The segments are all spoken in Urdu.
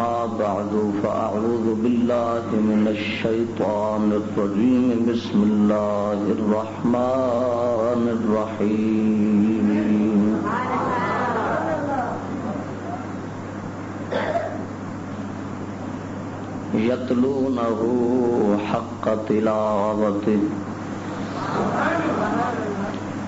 أما بعد فأعوذ بالله من الشيطان الرجيم. بسم الله الرحمن الرحيم. يتلونه حق تلاوته.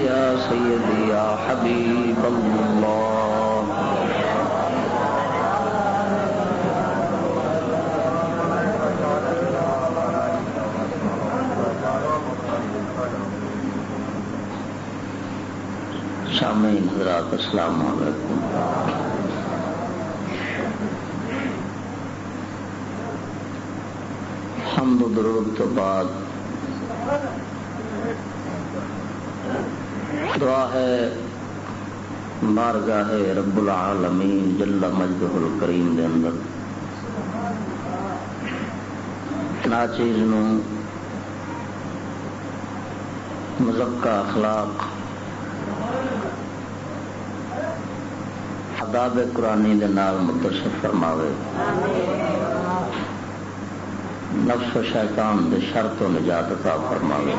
يا سيدي يا حبيب الله. سامعین حضرات السلام علیکم. حمد و درود تو بعد دعا ہے بارگاہ رب العالمین جل مجدہ الکریم دے اندر۔ ناچیز نو مزکہ اخلاق۔ آداب قرآنی دے نال متصف فرماوے۔ نفس و شیطان دے شرط و نجات عطا فرماوے۔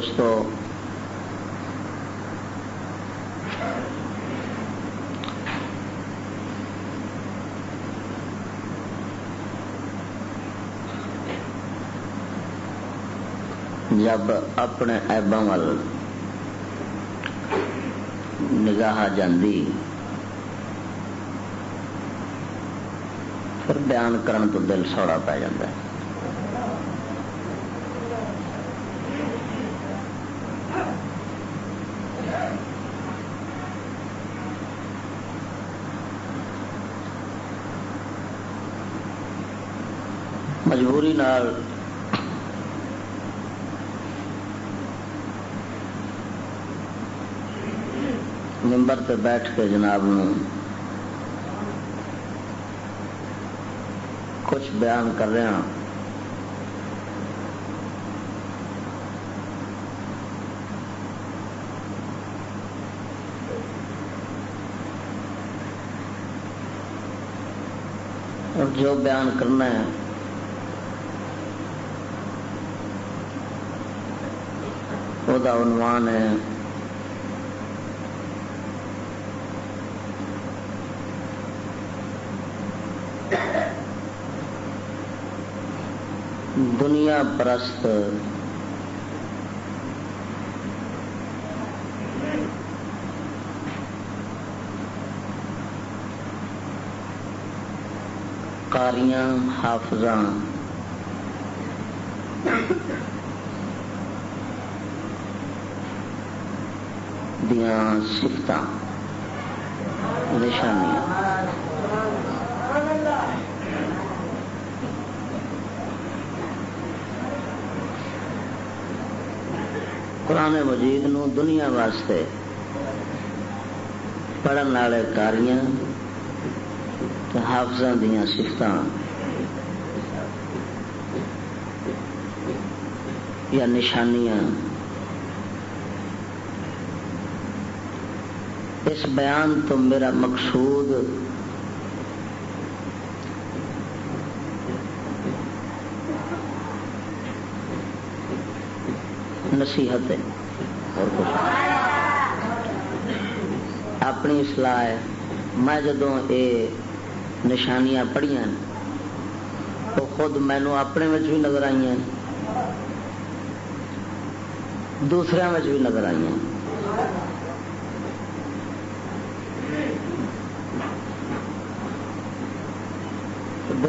اس تو جب اپنے ایبوں وال نگاہ جاندی، پھر بیان کرن تو دل سوڑا پی جاتا ہے۔ مجبوری نال ممبر تے بیٹھ کے جناب نو کچھ بیان کر رہے ہیں۔ اور جو بیان کرنا ہے۔ وہ عنوان ہے۔ دنیا پرست۔ کاریاں حافظ دیا سفت نشانیاں قرآن مجید نو دنیا واسطے پڑھن والے کاریاں حافظ دیا سفت یا نشانیاں۔ اس بیان تو میرا مقصود نصیحت ہے۔ اور کچھ اپنی اصلاح ہے۔ میں جدو یہ نشانیاں پڑھیا تو خود مینو اپنے بھی نظر آئی ہیں دوسرے بھی نظر آئی ہیں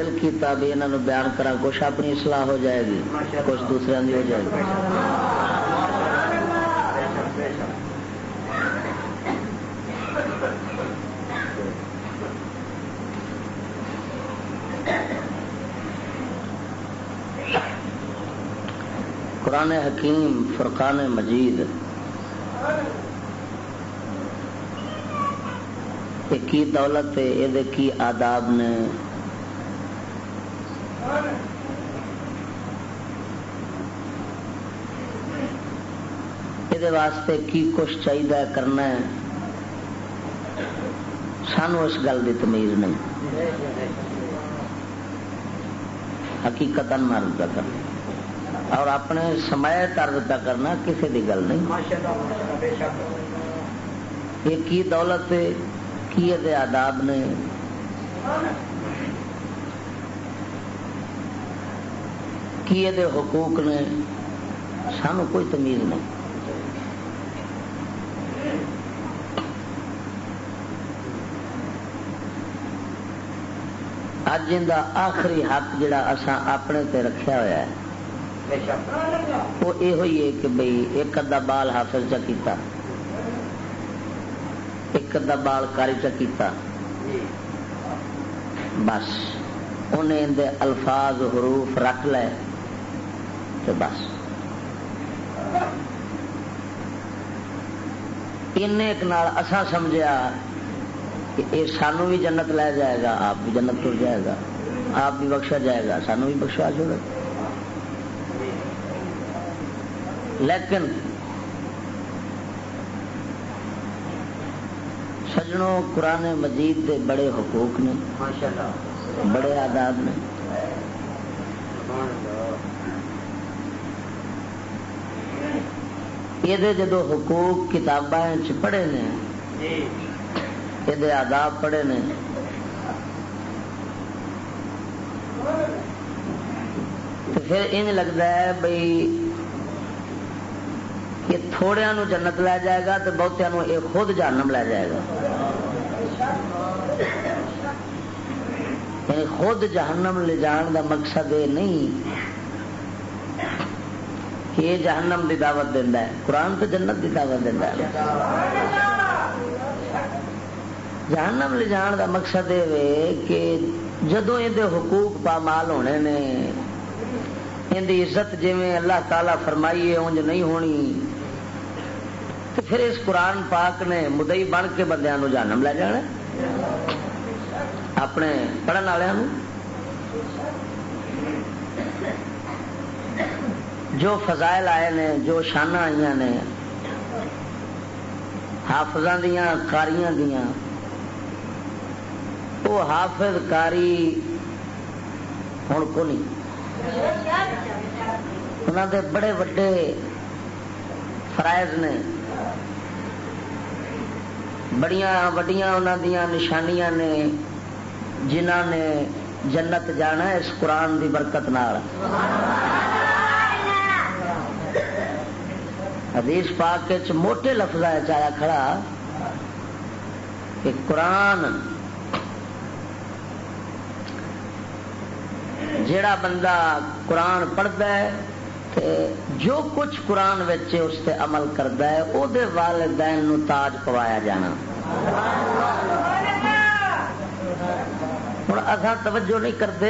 دل کی تابی یہاں بیان کرا کچھ اپنی اصلاح ہو جائے گی، کچھ دوسرے کی ہو جائے گی۔ قرآن حکیم، فرقان مجید۔ کی دولت ہے، یہ آداب نے یہ واسطے کی کچھ چاہیے کرنا ہے؟ سانو اس گل کی تمیز نہیں۔ حقیقت مرد کا کرنا اور اپنے سمے طرز پہ کرنا کسی کی گل نہیں۔ یہ کی دولت ہے؟ کی آداب نے؟ کی حقوق نے؟ سانو کوئی تمیز نہیں۔ اج ان آخری حق جڑا اسا اپنے تے رکھیا ہوا ہے وہ یہ ہوئی ہے کہ بھئی ایک ادا بال حافظ چا کیتا ایک ادا بال کاری چا کیتا بس انہیں اندے الفاظ حروف رکھ لے تو بس ان اسا سمجھا کہ یہ سانو بھی جنت لے جائے گا، آپ بھی جنت تر جائے گا، آپ بھی بخشا جائے گا، سانو بھی بخشا چھوڑے گا۔ لیکن سجنوں قرآن مجید کے بڑے حقوق نے، بڑے آداب نے۔ یہ جدو حقوق کتابیں پڑھے نے جی۔ یہ آداب پڑھے نے تو پھر ان لگتا ہے بھائی کہ تھوڑیا نو جنت لے جائے گا تو بہتوں یہ خود جانم لے جائے گا یعنی خود جہنم لے جان دا مقصد یہ نہیں کہ یہ جہنم دی دعوت دینا ہے قرآن تو جنت دی دعوت دینا ہے جہنم لے جان دا مقصد یہ کہ جدو یہ حقوق پامال ہونے نے ان دی عزت جی اللہ تعالی فرمائیے انج نہیں ہونی، تو پھر اس قرآن پاک نے مدئی بن کے بندیاں جانم لے جانا اپنے پڑھن والوں جو فضائل آئے نے، جو شانہ آئی نے حافظ دیا کاریاں دیا وہ حافظ کاری ہوں کو نہیں۔ انہوں دے بڑے وڈے فرائض نے۔ بڑیاں وڈیاں انہوں دیا نشانیاں نے۔ جنہ نے جنت جانا اس قرآن دی برکت نال۔ حدیث پاک موٹے لفظ آیا کھڑا کہ قرآن جیڑا بندہ قرآن پڑھتا ہے جو کچھ قرآن اس تے عمل کرتا ہے وہ والدین نو تاج پوایا جانا۔ ہوں اصا توجہ نہیں کرتے،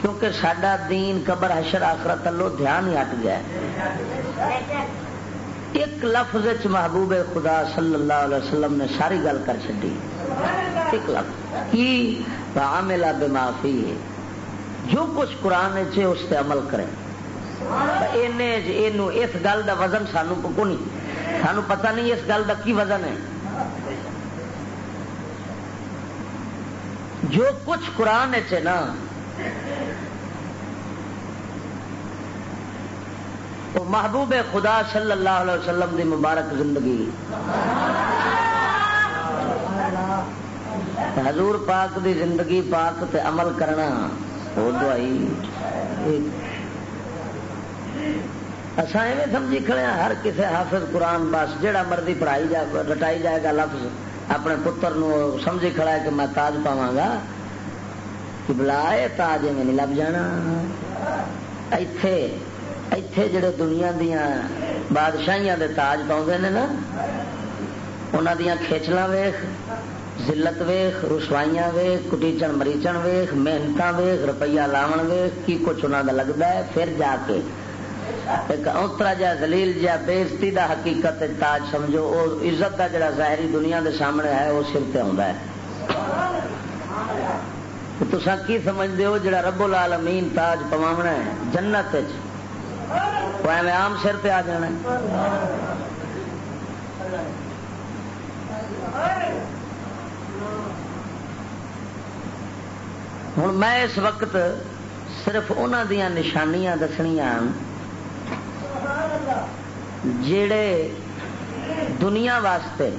کیونکہ سڈا دین قبر، حشر، آخرت لو دھیان ہی ہٹ گیا ایک لفظ محبوب خدا صلی اللہ علیہ وسلم نے ساری گل کر چی ایک لفظ۔ کی؟ عاملہ بے معافی جو کچھ قرآن چ اس سے عمل کرے۔ اس گل دا وزن سانو کو نہیں۔ سانو پتہ نہیں اس گل دا کی وزن ہے۔ جو کچھ قرآن چ نا محبوب خدا صلی اللہ علیہ وسلم دی مبارک زندگی۔ حضور پاک دی زندگی پاک تے عمل کرنا، وہ دعائی۔ اصا ایویں سمجھی کھڑے ہیں ہر کسی حافظ قرآن بس جہاں مرضی پڑھائی جائے رٹائی جائے گا لفظ۔ اپنے پتر نو سمجھی کھڑا ہے کہ میں تاج پاوا گا۔ کہ بلا تاج میں نہیں لب جانا۔ ایتھے ایتھے جڑے دنیا دیا بادشاہیاں دے تاج پاؤں نے نا انہوں دیا کھیچل ویخ ذلت ویخ، رسوائیاں ویخ، کٹیچن، مریچن ویخ محنت ویخ، روپیہ لاون ویخ، کی کچھ انہوں کا لگتا ہے؟ پھر جا کے۔ ایک اوترا جا دلیل جا بےزتی دا حقیقت تاج سمجھو وہ عزت کا جڑا ظاہری دنیا دے سامنے ہے وہ سر پہ آتا ہے۔ تسا کی سمجھتے ہو جڑا رب العالمین تاج پواونا ہے؟ جنت وہ ایویں عام سر پہ آ جانا ہے۔ ہوں میں اس وقت صرف انہوں دیا نشانیاں دسنیاں جڑے دنیا واسطے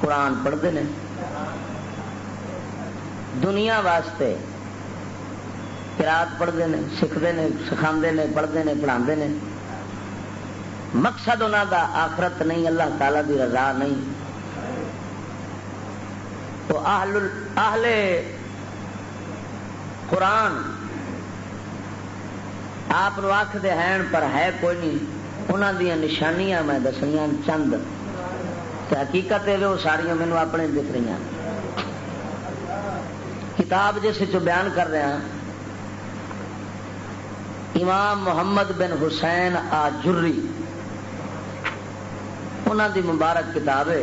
قرآن پڑھتے ہیں دنیا واسطے کراط پڑھتے ہیں سیکھتے ہیں سکھا پڑھتے ہیں پڑھا مقصد انہوں کا آخرت نہیں، اللہ تعالی دی رضا نہیں۔ تو آہل قرآن آپ آخر ہیں، پر ہے کوئی نہیں۔ انہوں دیا نشانیاں میں دسنیا چند۔ حقیقت ہے وہ ساریا مینو اپنے دکھ رہی ہیں کتاب جس بیان کر رہا ہاں، امام محمد بن حسین آجری۔ انہوں دی مبارک کتاب ہے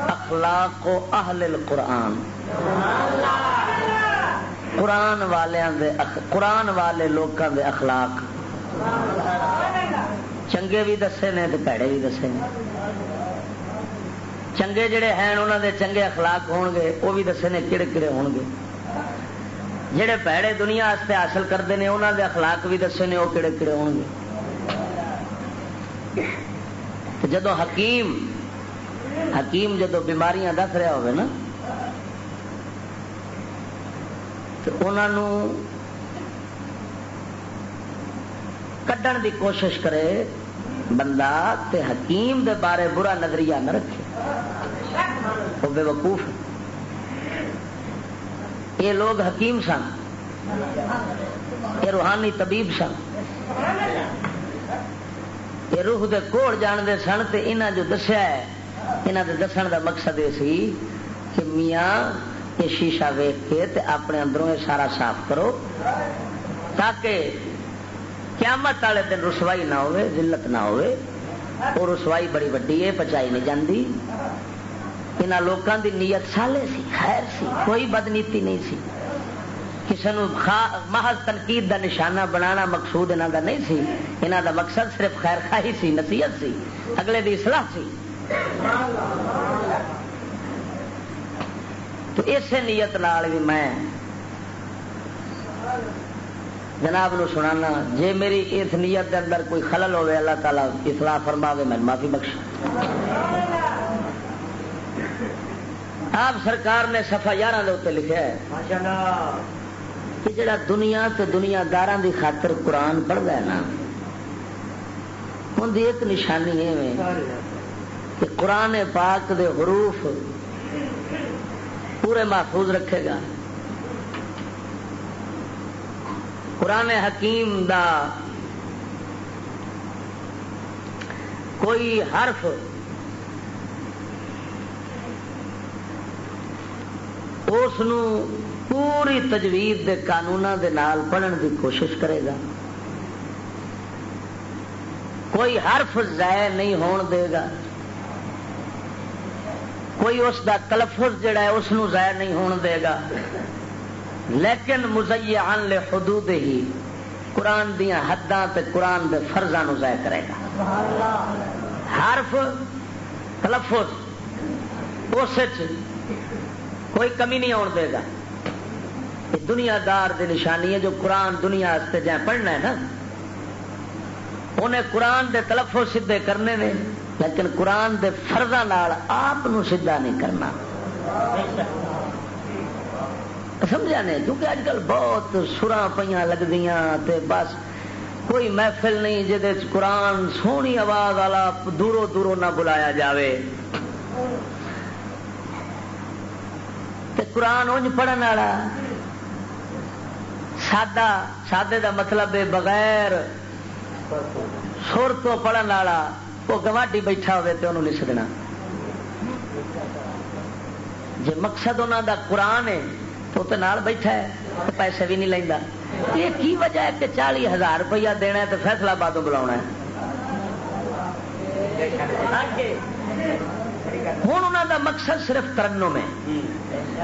اخلاق و اہل القرآن۔ قرآن والے قرآن والے لوگوں دے اخلاق۔ چنگے بھی دسے نے تو پیڑے بھی دسے نے۔ چنگے جڑے ہیں انہوں دے چنگے اخلاق ہون گے وہ بھی دسے نے کہڑے کہڑے ہون گے۔ جڑے پیڑے دنیا حاصل کرتے ہیں انہوں دے اخلاق بھی دسے نے وہ کہڑے کہڑے ہون گے۔ جدو حکیم حکیم جدو بیماریاں دس رہا ہوگا نا، تو انہوں کڈن دی کوشش کرے بندہ تے حکیم دے بارے برا نظریہ نہ رکھے۔ وہ بے وقوف یہ لوگ حکیم سن۔ یہ روحانی طبیب سن۔ یہ روح دے کوڑ جانتے سن تے انہاں جو دسیا ہے انہاں دے دسن دا مقصد یہ سی کہ میاں یہ شیشہ ویخ کے تے اپنے اندروں یہ سارا صاف کرو تاکہ قیامت والے دن رسوائی نہ ہوئے، ذلت نہ ہوئے۔ وہ رسوائی بڑی وڈی ہے، پچائی نہیں جاندی۔ یہاں لوگوں دی نیت سالے سی، خیر سی، کوئی بدنیتی نہیں سی۔ کسی محض تنقید دا نشانہ بنانا مقصود انہوں دا نہیں سی۔ انہوں دا مقصد صرف خیر خاہی سی، نصیحت سی، اگلے دی اصلاح سی۔ تو اسی نیت نال بھی میں جناب نو سنانا، جے میری اس نیت دے اندر کوئی خلل ہوے اللہ تعالیٰ اصلاح فرماوے، میں معافی بخش آپ سرکار نے سفا یارہ اتنے لکھا ہے کہ جڑا دنیا تے دنیا دار دی خاطر قرآن پڑھتا ہے نا ان ایک نشانی ہے کہ قرآن پاک دے حروف پورے محفوظ رکھے گا۔ قرآن حکیم دا کوئی حرف اس پوری تجویز دے قانون دے نال پڑھن دی کوشش کرے گا۔ کوئی حرف ضائع نہیں ہون دے گا۔ کوئی اس دا تلفظ جڑا ہے، اس ضائع نہیں ہون دے گا۔ لیکن مزین لے حدود ہی قرآن دیا حداں تے قرآن دے فرضاں ضائع کرے گا۔ حرف، تلفظ، اس کوئی کمی نہیں آن دے گا۔ دنیا دار دی نشانی ہے جو قرآن دنیا جائیں پڑھنا ہے نا۔ انہیں قرآن دے تلفظ سیدھے کرنے نے لیکن قرآن دے فرضاں آپ سیدھا نہیں کرنا۔ سمجھا نے کیونکہ اج کل بہت سرا پہ لگتی بس کوئی محفل نہیں جہد قرآن سونی آواز والا دوروں دوروں نہ بلایا جاوے۔ تے قرآن انج پڑھن والا سادہ سادے دا مطلب ہے بغیر سر تو پڑھن والا وہ گواڈی بیٹھا ہوئے تو انہوں نہیں سدنا جی مقصد انہوں دا قرآن ہے تو تے نال بیٹھا ہے تو پیسے بھی نہیں لینا یہ کی وجہ ہے کہ چالی ہزار روپیہ دینا ہے تو فیصلہ بادوں بلا ہے؟ ہوں انہوں دا مقصد صرف ترنم میں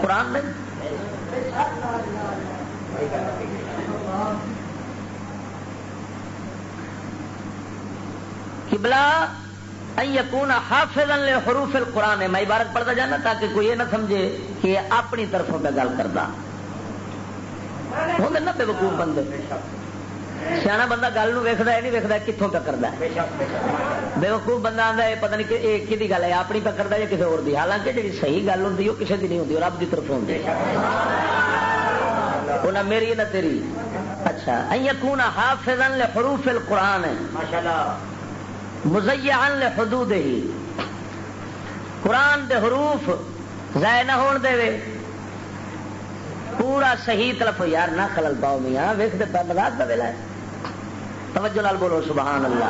قرآن نہیں قبلہ یقون حافظ حروف القرآن ہے۔ میں عبارت پڑھتا جانا تاکہ کوئی یہ نہ سمجھے کہ یہ اپنی طرفوں پہ گل کرتا۔ ہوں نا بے وقوف بندے۔ سیاح بندہ گل ویکتا نہیں ویکتا کتوں پہ کرتا بے وقوف بندہ آتا ہے، پتہ نہیں کہ یہ کہ گل ہے اپنی پہ کرتا یا کسی اور دی۔ حالانکہ جی صحیح گل ہوں وہ کسی کی نہیں ہوتی رب کی طرف ہوں نہ میری نہ تیری۔ اچھا۔ یقون حافظ حروف القرآن ہے۔ ماشاءاللہ مزیان لحدود ہی قرآن دے حروف ضائع نہ ہون دے وے۔ پورا صحیح طرف یار نہ خلل پاؤ میاں ویخ دے پہ مزاق کا ویلا ہے۔ توجہ نال بولو، سبحان اللہ۔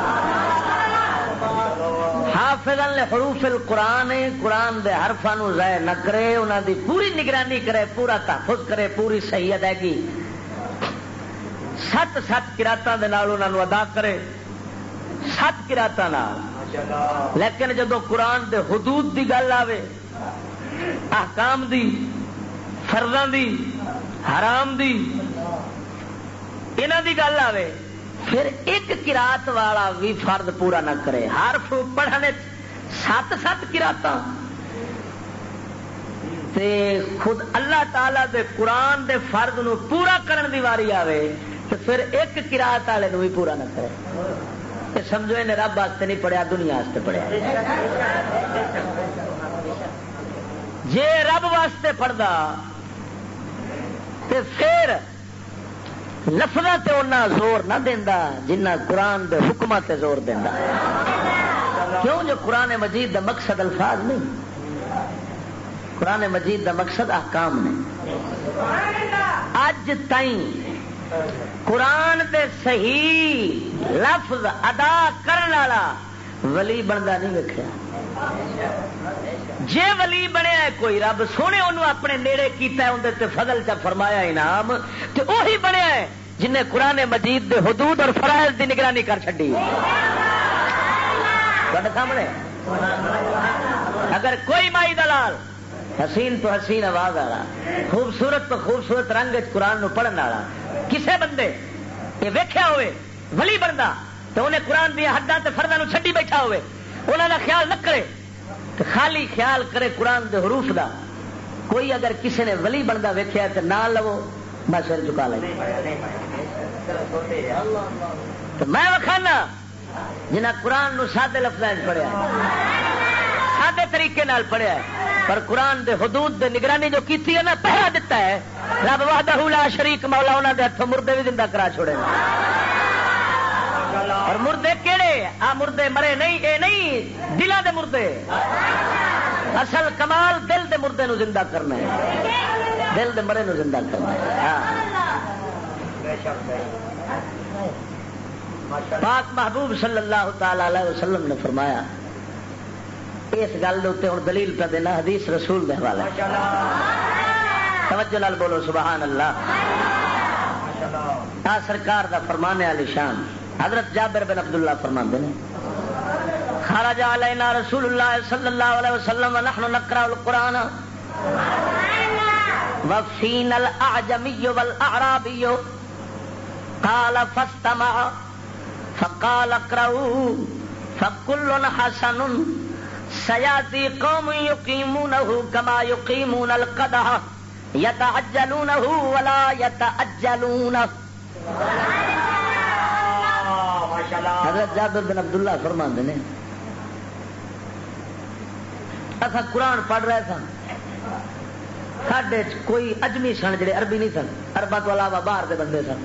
حافظ حروف القرآن، قرآن دے حرفا نو ضائع نہ کرے انہوں دی پوری نگرانی کرے، پورا تحفظ کرے، پوری صحیح ادائیگی۔ سات سات کراطوں کے ادا کرے۔ سات کراطا لیکن جب قرآن دے حدود دی گل آوے، احکام دی فرداں دی، حرام دی انہ دی گل آوے، پھر ایک کراط والا بھی فرد پورا نہ کرے۔ ہر پڑھنے سات سات کراط خود اللہ تعالی دے قرآن دے فرد نو پورا کرن دی واری آوے تو پھر ایک کراط والے بھی پورا نہ کرے۔ سمجھو انہیں رب واسطے نہیں پڑھیا، دنیا واسطے پڑھیا۔ جے رب واسطے پڑھتا پھر لفظ تے اُنہ زور نہ دینا جنہ قرآن دے حکمت تے زور دینا کیوں جو قرآن مجید دا مقصد الفاظ نہیں؟ قرآن مجید دا مقصد احکام نے۔ اج تائیں قرآن دے صحیح لفظ ادا کرنے والا ولی بنتا نہیں ویکیا جے ولی بنیا کوئی رب سونے انہوں اپنے نیڑے کیتا ہے اندر فضل چا فرمایا انعام تو وہی بنیا ہے جنہیں قرآن مجید دے حدود اور فرائض دی نگرانی کر چڈی سامنے۔ اگر کوئی مائی دلال، حسین تو حسین آواز والا، خوبصورت تو خوبصورت رنگ قرآن نو پڑھن والا کسے بندے یہ ویخیا ہوئے، ولی بنتا تو انہیں قرآن دیا حداں فرداں چڈی بیٹھا ہوئے انہوں کا خیال نہ کرے۔ تو خالی خیال کرے قرآن دے حروف دا۔ کوئی اگر کسی نے ولی بنتا ویکیا تو نہ لو میں سر چکا لیں تو میں وکھانا جنہ قرآن نو سادے لفظ پڑھیا سادے طریقے نال پڑھیا پر قرآن دے حدود دے نگرانی جو کیتی ہے نا پہلا دتا ہے رب وحدہ لا شریک مولا انہوں دے ہاتھوں مردے بھی زندہ کرا چھوڑے اور مردے کہڑے آ مردے مرے نہیں، اے نہیں دلوں دے مردے۔ اصل کمال دل دے مردے نو زندہ کرنا ہے دل دے مرے نو زندہ کرنا ہے ہاں۔ پاک محبوب صلی اللہ تعالی علیہ وسلم نے فرمایا، اس گل ہوں دلیل پہ دینا، حدیث رسول دے حوالے۔ توجہ لال بولو سبحان اللہ۔ آ سرکار دا فرمانے علی شان۔ حضرت جابر بن عبداللہ فرما نے خرج علینا رسول اللہ صلی اللہ علیہ وسلم ونحن نقرأ القرآن۔ وفین الاعجمی والاعرابی۔ قال فاستمع فقال اقرأوا فكل حسن سياتي قوم يقيمونه كما يقيمون القدح۔ يتعجلونه ولا يتعجلونه. حضرت جابر بن عبداللہ فرما نے، اصا قرآن پڑھ رہے سن سڈے کوئی اجمی سن جڑے عربی نہیں سن اربا تو علاوہ باہر کے بندے سن.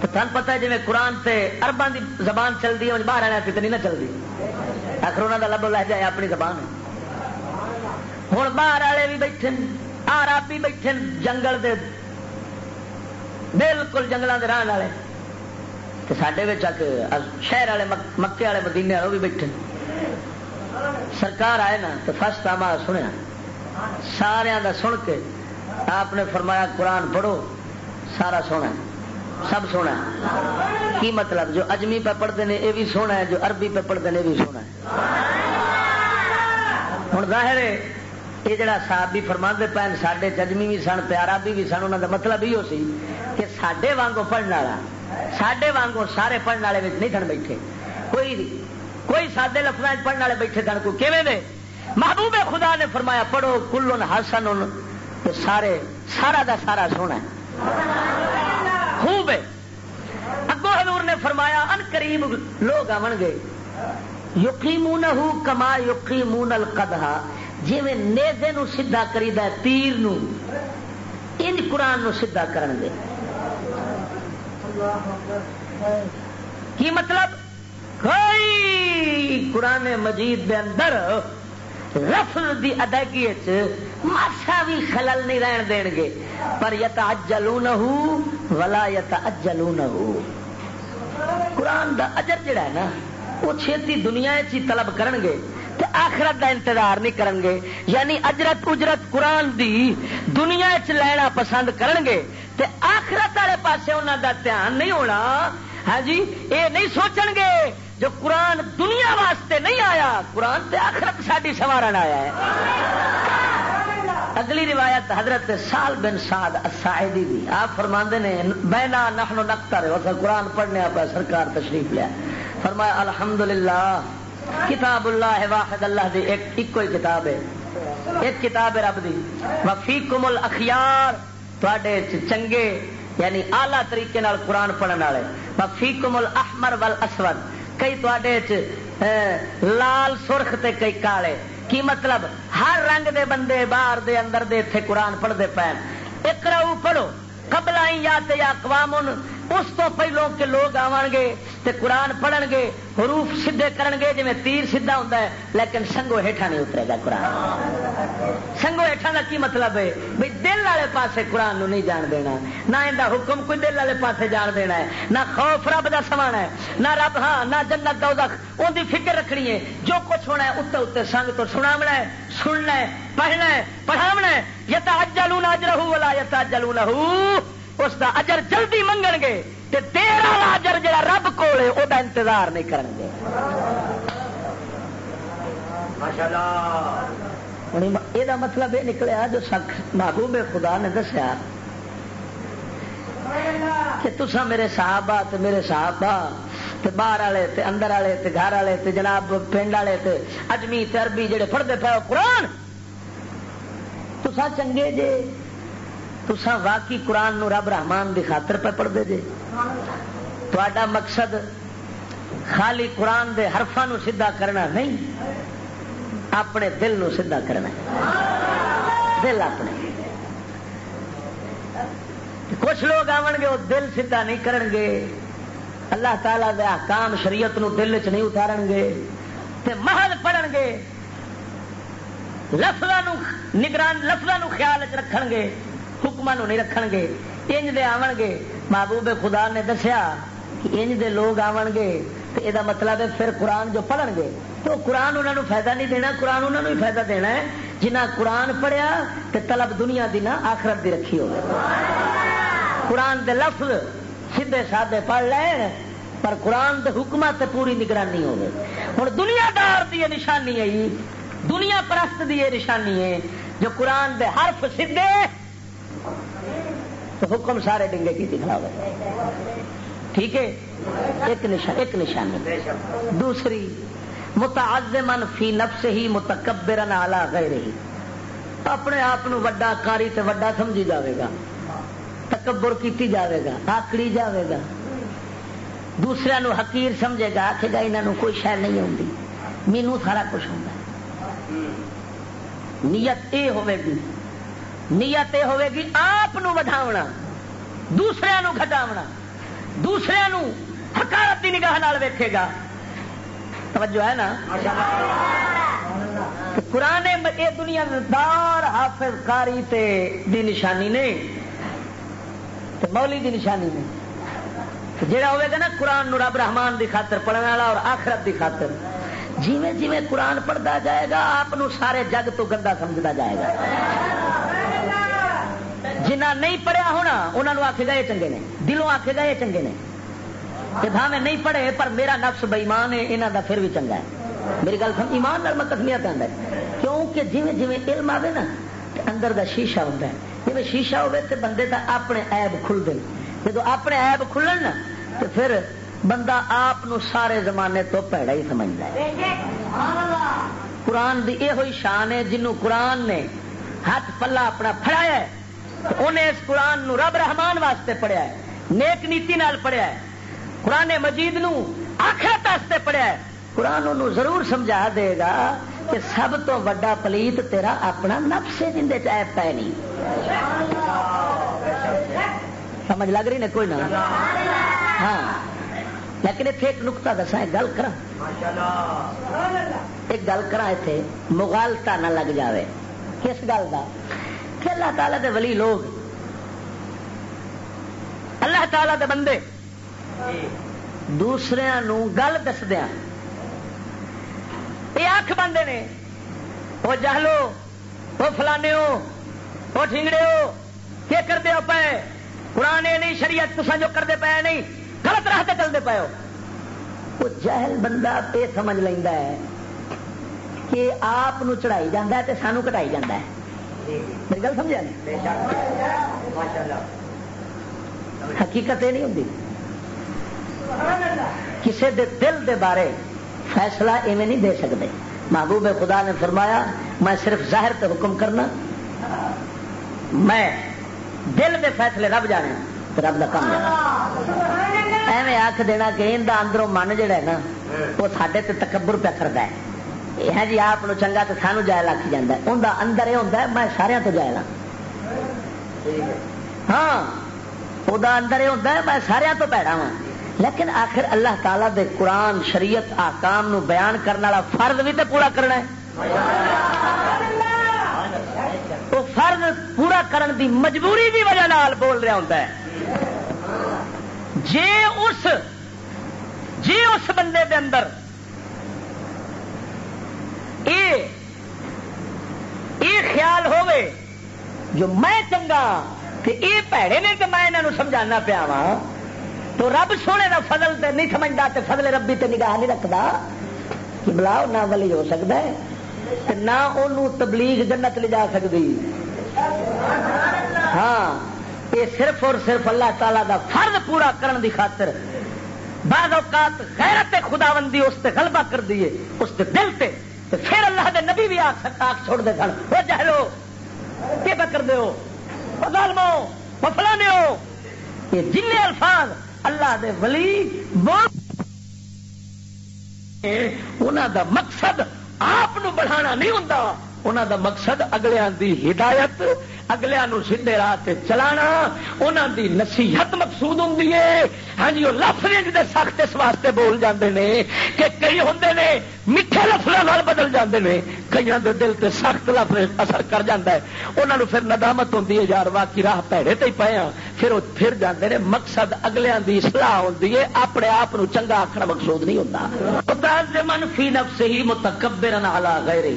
تھن پتا جی قرآن سے اربان کی زبان چلتی ہے باہر والے کتنی نہ چلتی آخر انہوں کا لب لہ جائے اپنی زبان ہے۔ ہوں باہر والے بھی بیٹھے آراب بھی بیٹھے جنگل دے بالکل جنگلوں کے رہن والے سڈے شہر والے مکے والے مدینے والے بھی بیٹھے سرکار آئے نا تو فسٹ آما سنیا۔ سارا کا سن کے آپ نے فرمایا، قرآن پڑھو، سارا سونا سب سونا کی مطلب؟ جو اجمی پہ پڑھتے ہیں یہ بھی سونا ہے۔ جو عربی پہ پڑھتے ہیں یہ بھی سونا ہے۔ ہوں ظاہر ہے یہ جڑا صاحب بھی فرما پے سڈے چجمی بھی سن، پیارا بھی بھی سن انہوں کا مطلب یہ سی کہ سڈے وانگو پڑھنے والا سڈے وانگو سارے پڑھنے والے نہیں سن بیٹھے۔ کوئی کوئی سادے لفظ پڑھنے والے بیٹھے سن کو کیویں دے محبوب خدا نے فرمایا، پڑھو، کلن ہسن سارے، سارا دا سارا سونا خوب اگو حضور نے فرمایا، ان قریب لوگ آن گے۔ یقین کما یقین القدہ جی نیزے نو سیدھا کری دا تیر نو۔ ان قرآن نو سیدھا کرن دے۔ کی مطلب؟ کوئی قرآن مجید دے اندر لفظ دی ادائیگی ماسا بھی خلل نہیں رہن دین گے۔ پر یتا اجلو نہ ولا یتا اجلو نہ قرآن دا اجر جڑا ہے نا، وہ چھتی دنیا چی طلب کرن گے۔ آخرت دا انتظار نہیں کرن گے۔ یعنی اجرت اجرت قرآن دی دنیا چ لینا پسند کرن گے تے آخرت والے پاسے انہوں دا دھیان نہیں ہونا۔ ہاں جی اے نہیں سوچن گے جو قرآن دنیا واسطے نہیں آیا، قرآن تے آخرت ساری سوارن آیا ہے۔ اگلی روایت حضرت سال بن سعد الساعدی دی۔ آپ فرما نے، بینا نحن نقطر قرآن پڑھنے آپ سرکار تشریف لیا۔ فرمایا، الحمدللہ کتاب اللہ ہے واحد، اللہ دی ایک ایک کوئی کتاب ہے۔ ایک کتاب ہے رب دی۔ وفیکم الاخیار تواڈے چنگے یعنی اعلی طریقے نال قرآن پڑھن والے۔ وفیکم الاحمر والاسود کئی تواڈے لال سرخ تے کئی کالے۔ کی مطلب؟ ہر رنگ دے بندے باہر دے، اندر دے تھے قرآن پڑھتے پے ایک پڑھو۔ قبل یا یا اقوام اس تو پہلو کے لوگ آن گے تے قرآن پڑھن گے حروف سیدھے کرن گے جی تیر سیدھا ہوں لیکن سنگو ہیٹھا نہیں اترے گا قرآن۔ سنگو ہیٹھا کا کی مطلب ہے؟ بھائی دل والے پاسے قرآن نو نہیں جان دینا۔ نہ ان حکم کوئی دل والے پاسے جان دینا ہے، نہ خوف رب کا سمان ہے، نہ رب ہاں نہ جنت دوزخ ان فکر رکھنی ہے، جو کچھ ہونا ہے اتنے اتنے سنگ تو سناونا ہے، سننا ہے، پڑھنا ہے پڑھاونا ہے۔ یتا اجلو نہ اج رہو والا یتا اجلو اس دا اجر جلدی منگن گے تے تیرا اجر جڑا رب کول وہ انتظار نہیں کرن گے۔ یہ مطلب یہ نکلیا جو سخ محبوب خدا نے دسیا کہ تسا میرے صحابہ تے میرے صحابہ تے باہر والے تے اندر والے تے گھر والے تے جناب پنڈ والے تے اجمی تے عربی جڑے پڑھتے پے قرآن۔ تسا چنگے جے تسا واقعی قرآن نو رب رحمان دی خاطر پہ پڑھتے جے۔ تا مقصد خالی قرآن دے حرفا نو سیدھا کرنا نہیں، اپنے دل نو سیدھا کرنا دل اپنے۔ کچھ لوگ آن گے، وہ دل سیدھا نہیں کرن گے۔ اللہ تعالیٰ دے احکام شریعت نو دل چ نہیں اتارن گے۔ تے محل پڑھن گے لفظوں نگران لفظوں خیال چ رکھن گے۔ حکم نہیں رکھ گے انج دے آن گے محبوب خدا نے دسیا کہ انج دے لوگ آن گے تو یہ مطلب ہے پھر قرآن جو پڑھن گے تو قرآن انہوں نے فائدہ نہیں دینا، قرآن انہوں نے فائدہ دینا ہے۔ جنہ قرآن پڑھیا تو طلب دنیا دی نہ آخرت دی رکھی ہوگی قرآن دے لفظ سیدے سادے پڑھ لین پر قرآن دے حکمت پوری نگرانی ہوگی ہوں دنیا دار دی نشانی ہے دنیا پرست دی یہ نشانی ہے، جو قرآن دے حرف سیدے تو حکم سارے ڈنگے کی دکھا ٹھیک ہے؟ ایک نشان ایک نشانی۔ دوسری متعظمن فی نفس ہی متکبرن آلہ غیر ہی اپنے آپ وڈا کاری تے وڈا سمجھی جاوے گا۔ تکبر کیتی جاوے گا، آکڑی جاوے گا۔ دوسرے نو حقیر سمجھے گا آخے گا یہاں کوئی شہ نہیں آتی مینو سارا کچھ ہوتا نیت یہ ہوے گی۔ نیت یہ ہوے گی آپ وڈاونا دوسرے گھٹاونا دوسرے حکارت کی نگاہ ویکھے گا۔ توجہ ہے نا؟ قرآن یہ دنیا دار حافظ کاری تے دی نشانی نے مولی دی نشانی نے۔ جڑا ہوئے گا نا قرآن رب رحمان دی خاطر پڑھنے والا اور آخرت دی خاطر، جیویں جیویں قرآن پڑھتا جائے گا، آپ سارے جگ تو گندا سمجھتا جائے گا۔ جنہ نہیں پڑھیا ہونا انہوں آخے گا یہ چنگے نے۔ دلوں آخے گا یہ چنگے نے۔ میں نہیں پڑھے، پر میرا نفس بےمان ہے یہاں کا پھر بھی چنگا ہے۔ میری گل سمجھ، ایمان نرم کسمیا پہ کیونکہ جیویں جیویں علم آئے نا اندر دا شیشہ ہوتا ہے۔ جی شیشہ ہوے تو بندے کا اپنے ایب کھلتے جب اپنے ایب کھلن نا تو پھر بندہ آپ سارے زمانے تو پیڑا ہی سمجھتا ہے۔ قرآن دی یہ ہوئی شان ہے، جنوں قرآن نے ہاتھ پلا اپنا فڑایا انہیں اس قرآن نو رب رحمان واسطے پڑھیا ہے، نیک نیتی نال پڑھیا ہے۔ قرآن مجید نو آخرت واسطے پڑھیا ہے۔ قرآن انہوں ضرور سمجھا دے گا کہ سب تو وڈا پلیت تیرا اپنا نفس ہے، جن چیب پہ نہیں۔ سمجھ لگ رہی نا کوئی نہ؟ ہاں۔ لیکن اتنے ایک نکتا دسا گل کرا ایک گل کرا اتنے مغالتا نہ لگ جاوے۔ کس گل کا کہ اللہ تعالیٰ دے ولی لوگ اللہ تعالیٰ دے بندے۔ دوسرے گل دسدیا یہ اکھ بندے نے۔ وہ جہلو، وہ فلانے ہو وہ ٹھنگڑے ہو کیا کرتے ہو پے؟ قرآن نہیں، شریعت تصا جو کرتے پے نہیں۔ غلط راہ سے چلتے پے ہو۔ وہ جہل بندہ یہ سمجھ لینا ہے کہ آپ چڑھائی جانا ہے تو سانو کٹائی جانا ہے۔ میری گل سمجھا حقیقت یہ نہیں ہوتی کسی دے دل دے بارے فیصلہ ایویں نہیں دے سکتے محبوب خدا نے فرمایا، میں صرف ظاہر تے حکم کرنا۔ میں دل دے فیصلے رب جانے رب کا کام جانا ایویں آخ دینا کہ اندروں من جڑا ہے نا، وہ سڈے تکبر پہ کرتا ہے۔ یہ جی آپ چنگا تو سانو جائے لگ جا اندر اندر یہ ہوتا ہے، میں سارا تو جائے ہاں وہ اندر یہ ہوتا ہے، میں سارا تو پیڑا وا لیکن آخر اللہ تعالیٰ دے قرآن، شریعت، آکام نو بیان کرنے والا فرد بھی تو پورا کرنا ہے۔ وہ فرد پورا کرن دی مجبوری دی وجہ نال بول رہا ہوتا ہے۔ جے اس جے اس بندے دے اندر خیال ہوئے جو میں چنگا کہ یہ پیڑے نے تو میں انہوں سمجھانا پیا وا تو رب سونے کا فضل تے نہیں سمجھتا تے فضل ربی تے نگاہ نہیں رکھتا کہ بلا نہ ولی ہو سکتا ہے نہ انہوں تبلیغ جنت لے جا سکتی ہاں یہ صرف اور صرف اللہ تعالی دا فرض پورا کرن دی خاطر بعض اوقات غیرت خداوندی اس تے غلبہ کر دیے اس تے دل تے پھر اللہ دے نبی بھی آخ آخ چھوڑ دے سن۔ وہ جہلو کی کر دے ظالمو فلانے ہو۔ یہ جن الفاظ اللہ دے ولی بول دا مقصد آپ بڑھانا نہیں ہوں انہوں دا مقصد اگلے دی ہدایت اگلے سیدے راہ سے چلا انہوں دی نصیحت مقصود ہوں ہاں جی وہ لفظ دے سخت اس واسطے بول جاندے نے کہ کئی ہوں نے میٹھے لفظوں بدل جاندے نے کئی دے دل تے سخت لفظ اثر کر جاتا ہے۔ انہوں پھر ندامت ہوں یار واقعی راہ پیڑے تے پے ہاں۔ پھر وہ پھر جاندے نے، مقصد اگلیاں دی اصلاح ہوتی ہے، اپنے آپ چنگا آخر مقصود نہیں ہوتا منفی نفس ہی متکبر نالا گئے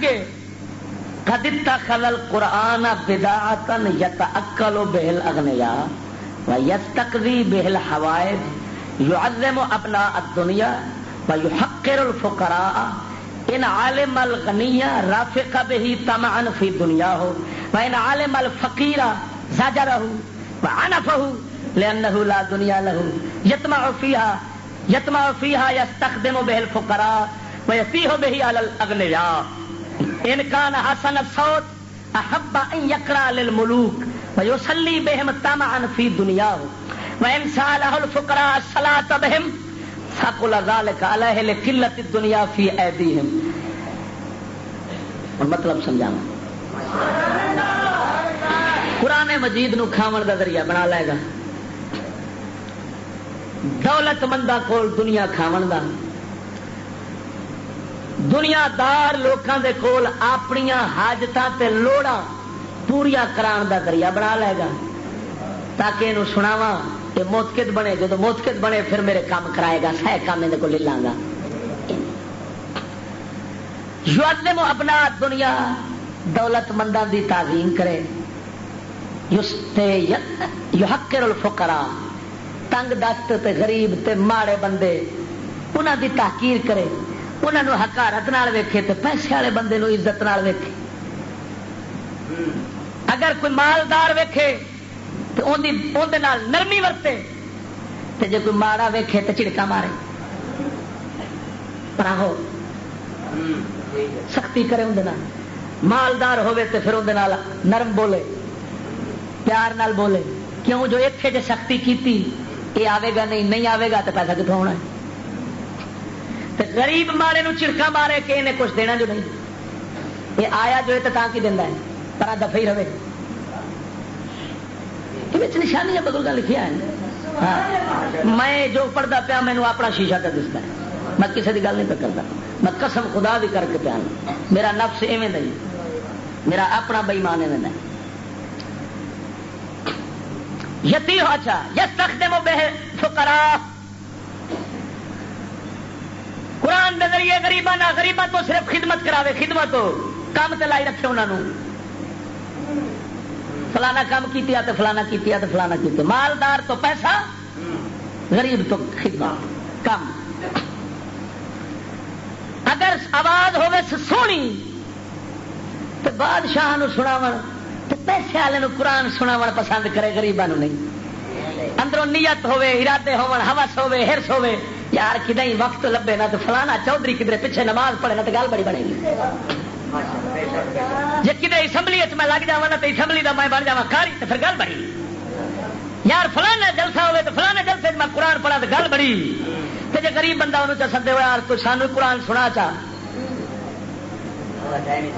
اگے۔ کدتا خلل قرآن بداعتن یت اکل و بہل اگنیا و یت تقری بہل حوائد یو ازم اپنا دنیا و یو حقر الفقراء ان عالم الغنیہ رافق بہی تمعن فی دنیا ہو و ان عالم الفقیرہ زجرہ و عنفہ لأنه لا دنیا له. يطمع فيها يطمع فيها يستخدم به الفقراء ويفيه به على الأغنياء۔ ان کان حسن الصوت احب ان يقرا للملوك ويصلي بهم طمعا في دنياه وان ساله الفقراء الصلاه بهم سکول علیہ قلت دنیا فی ایدیہم اور مطلب سمجھا قرآن مجید نو کھاون دا ذریعہ بنا لے گا۔ دولت مندہ کول دنیا کھاون دا۔ دنیا دار لوکاں دے کول اپنی حاجتاں تے لوڑا پوریا کران دا ذریعہ بنا لے گا۔ تاکہ یہ سناوا یہ موتکت بنے جب موتکت بنے پھر میرے کام کرائے گا، سہ کام یہ کو لے لاں گا۔ یعلم اپنا دنیا، دولت مندوں دی تعظیم کرے۔ یحقر الفقراء، تنگ دست تے غریب تے ماڑے بندے، انہاں دی تحقیر کرے۔ انہاں نو حکارت نال ویکھے پیسے والے بندے نو عزت نال ویکھے۔ اگر کوئی مالدار ویکھے تو اندر نرمی ورتے تے جے کوئی ماڑا ویکھے تے چڑکا مارے۔ پراہو سختی کرے اندر مالدار ہوے تے پھر اندر نرم بولے، پیار نال بولے۔ کیوں جو اتنے جی سختی کیتی یہ آئے گا نہیں نہیں آئے گا تو پیسہ کتوں ہونا ہے؟ غریب مارے نو چڑکا مارے کہ انہیں کچھ دینا جو نہیں۔ یہ آیا جو ہے تو کی دینا ہے۔ پر دفے ہی رہے نشانی ہے بزرگ لکھیا ہے؟ ہاں۔ میں جو پڑھتا پیا مینو اپنا شیشہ کا دستا ہے۔ میں کسی کی گل نہیں پہ کرتا میں قسم خدا بھی کر کے پیا میرا نفس ایویں نہیں میرا اپنا بئیمان ایویں نہیں یتی ہو اچھا۔ یس تخت مو بے قرآن کے ذریعے غریبا نہ تو صرف خدمت کراوے خدمت کام تے لائی رکھے انہوں فلانا کام کیتیا تو فلانا کیتیا تو فلانا کیتے مالدار تو پیسہ، غریب تو خدمت کم۔ اگر آواز ہوے سونی تو بادشاہ سناو تو پیسے والے قرآن سناو پسند کرے گریبان نہیں۔ اندروں نیت ہوے ارادے ہوس ہوے ہرس ہوے یار کدیں وقت لبے نہ تو فلانا چودھری کدھر پیچھے نماز پڑھے نہ تو گل بڑی بنے گی۔ جی کتنے اسمبلی میں لگ جا تو اسمبلی کا میں بن جا کاری تو پھر گل بڑی۔ یار فلانا جلسہ ہوئے تو فلانے جلسے میں قرآن پڑھا تو گل بڑی۔ تو جی غریب بندہ انہوں سدے ہوا یار کوئی سانو قرآن سنا چاہ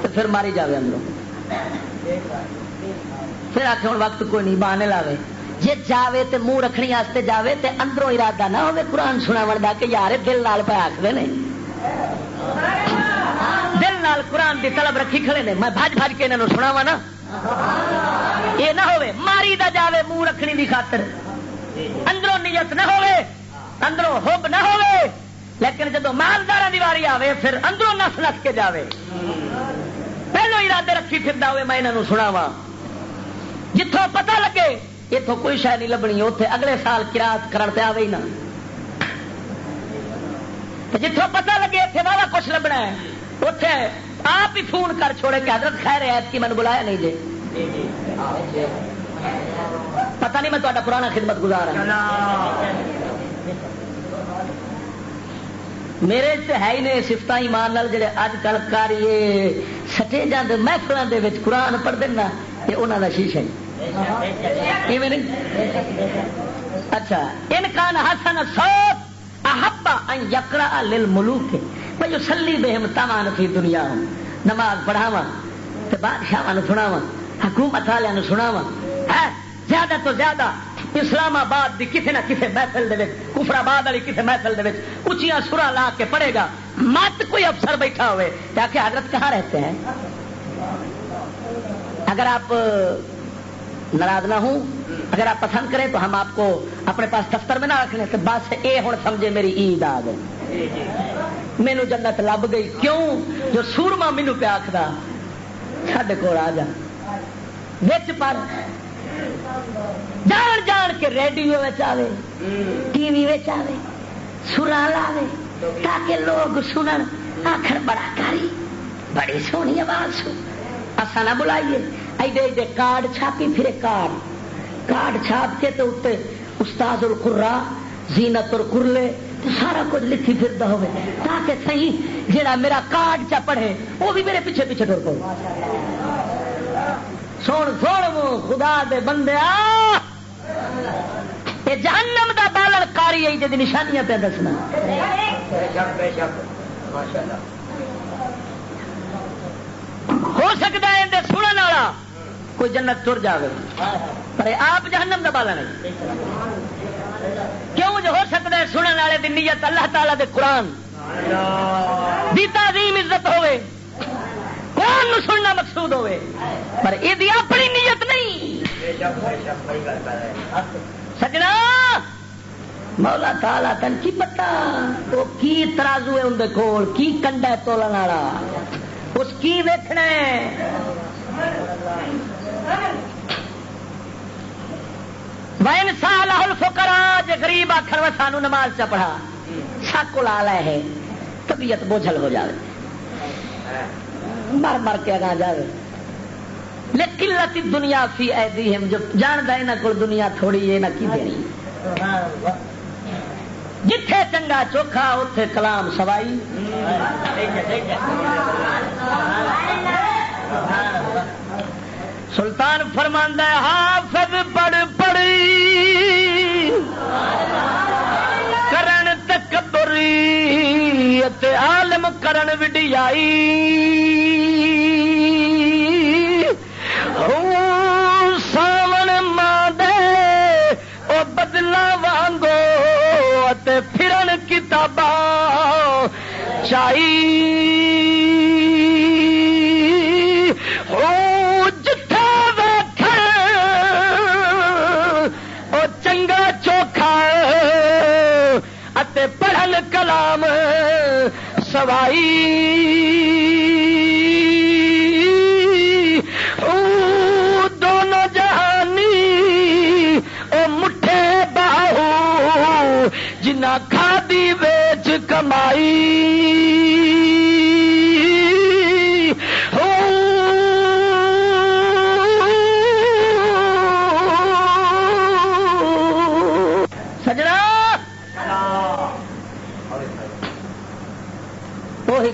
تو پھر ماری جائے اندروں۔ پھر آخ ہوں وقت کوئی نہیں، بہانے لاوے۔ جی جاوے تو منہ رکھنے جاوے تو اندروں ارادہ نہ ہوے قرآن سنا بنتا کہ یار دل لال پہ آخر دل نال قرآن دی طلب رکھی کھڑے نے۔ میں بھج بھج کے انہوں سنا وا نا۔ یہ نہ ہوئے ماری دا جاوے منہ رکھنی دی خاطر۔ اندروں نیت نہ ہوئے اندروں حب نہ ہوئے لیکن جب مالدار دی واری آوے، پھر اندروں نس نس کے جاوے۔ پہلو ارادے رکھی پھر ہوئے میں انہوں سنا وا جتوں پتہ لگے اتوں کوئی شاید نہیں لبنی اتنے اگلے سال کراط کرن آوے ہی نہ۔ جتوں پتہ لگے اتنے والا کچھ لبنا ہے اتے آپ ہی فون کر چھوڑے کہ حضرت خیر ہے کی میں بلایا نہیں جی پتہ نہیں میں تا پرانا خدمت گزار ہوں میرے ہے ہی نہیں سفت ایمان جڑے اج کل کر یہ سٹے جانے محفلوں کے قرآن پڑھتے نا یہ انہوں کا شیشہ ہی۔ اچھا ان کان ہسن سوپ احبا یکرا لل ملوک بھائی سلی بہم تمان فی دنیا نماز پڑھاوا بادشاہ سناوا حکومت والوں سناوا زیادہ تو زیادہ اسلام آباد کی کسی نہ کسی محفل دے کفر آباد والی کسی محفل دے اچیا سرا لا کے پڑے گا۔ مت کوئی افسر بیٹھا ہوئے کہ حضرت کہاں رہتے ہیں؟ اگر آپ ناراض نہ ہوں۔ اگر آپ پسند کریں تو ہم آپ کو اپنے پاس دفتر میں نہ رکھنے تو بس یہ ہوں سمجھے میری عید آ گئی۔ مینو جنت لب گئی۔ کیوں؟ جو سورما مینو پیا آخر سڈے کو آ جا۔ بچ پر جان جان کے ریڈیو آئے ٹی وی آئے سرا لاوے، تاکہ لوگ سنن۔ آخر بڑا کاری بڑی سونی آواز سو اصا نہ بلائیے۔ ایڈے ایڈے کارڈ چھاپی پھر کارڈ۔ کارڈ چھاپ کے تو اتنے استاد القرا زینت اور سارا کچھ لکھی پھر ہو تاکہ صحیح جڑا میرا کارڈ چا پڑھے، وہ بھی میرے پیچھے پیچھے ٹر پو۔ سن سن، خدا دے بندے یہ جہنم دا بالن کاری ہے جی نشانیاں پہ دسنا۔ ہو سکتا ہے اندر سننے والا کوئی جنت تر جائے پر آپ جہنم دا بالن ہے کیوں جو ہو سکتا ہے سننے والے دی نیت اللہ تعالی دے قرآن دی تعظیم عزت ہوئے۔ قرآن نو سننا مقصود ہوئے۔ پر یہ اپنی نیت نہیں۔ سجنا، مولا تالا تن کی پتا؟ وہ کی ترازو ہے اندر کول؟ کی کنڈا تولن والا؟ اس کی ویکھنا وین سال فکرا جی غریب آخر و سانو نماز چ پڑھا۔ سک لا لے ہے، طبیعت بوجھل ہو جائے مر مر کے اگا جائے لیکن دنیا فی ایدی ہم، جو جانتا یہاں کو دنیا تھوڑی ہے نہ کی دینی؟ جتھے چنگا چوکھا اتے کلام سوائی۔ سلطان فرماندہ حافظ پڑھ پڑی کرن تکبری عالم کرن وڈیائی۔ ساون ماں دے او بدلا وانگو پھرن کتاباں چائی پڑھن کلام سوائی۔ دونوں جہانی او مٹھے باہو جنا کھادی ویچ کمائی۔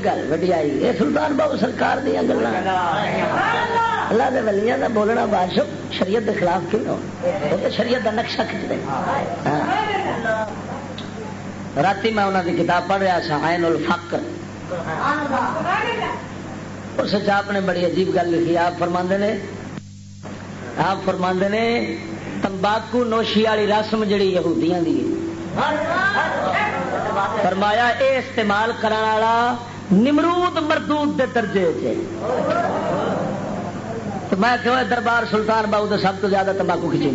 گل وڈیائی یہ سلطان بابو سرکار دیا گلا اللہ کے ولیاں کا بولنا بادشاہ شریعت کے خلاف کیوں وہ تو شریعت کا نقشہ کھچ دے ہاں۔ رات میں انہوں کی کتاب پڑھ رہا سا آئن الفقر۔ اس آپ نے بڑی عجیب گل لکھی۔ آپ فرما نے، آپ فرما نے، تمباکو نوشی والی رسم جڑی یہودیاں دی فرمایا، اے استعمال کرنے والا نمرود مردود دے درجے تو میں کہوں دربار سلطان باؤ تو سب تو زیادہ تمباکو کھچا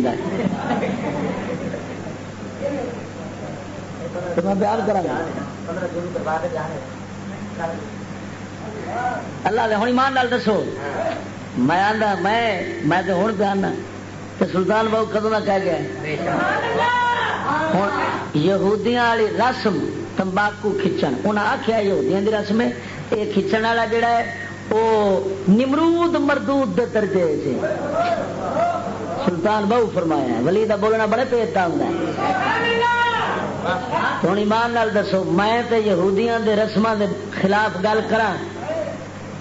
میں بیان کرا اللہ دے ہوں ایمان لال دسو۔ میں میں میں تو ہوں بیان تو سلطان باؤ کدو نہ کہہ گیا یہودیاں والی رسم تمباکو کھچن انہیں آخیا یہودیاں دی رسم ہے یہ کھچن والا جڑا ہے وہ نمرود مردود دے درجے سے سلطان بہو فرمایا ولی دا بولنا بڑے پیتا ہوں ہوں ایمان نال دسو میں تے یہودیاں دے رسم دے خلاف گل کرا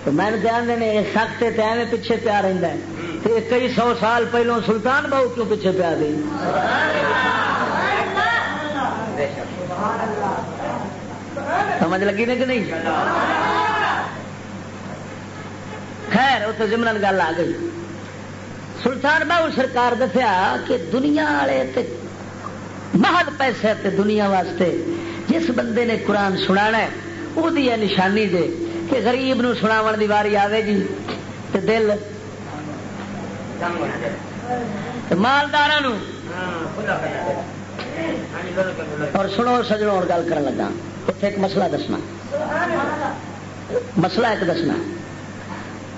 تو میں نے آدھے سخت تے ایویں پیچھے پیا رہتا ہے کئی سو سال پہلو سلطان بہو کیوں پیچھے پیا گئی سمجھ لگی نا کہ نہیں؟ خیر تو جمرن گل آ گئی۔ سلطان بابو سرکار دسیا کہ دنیا والے محل پیسے تے دنیا واسطے جس بندے نے قرآن سنا وہ نشانی دے کہ غریب نو سناو دی واری آئے جی۔ تے دل۔ مالدار اور سنو سجڑوں اور گل کر لگا اتنے ایک مسئلہ دسنا۔ مسئلہ ایک دسنا۔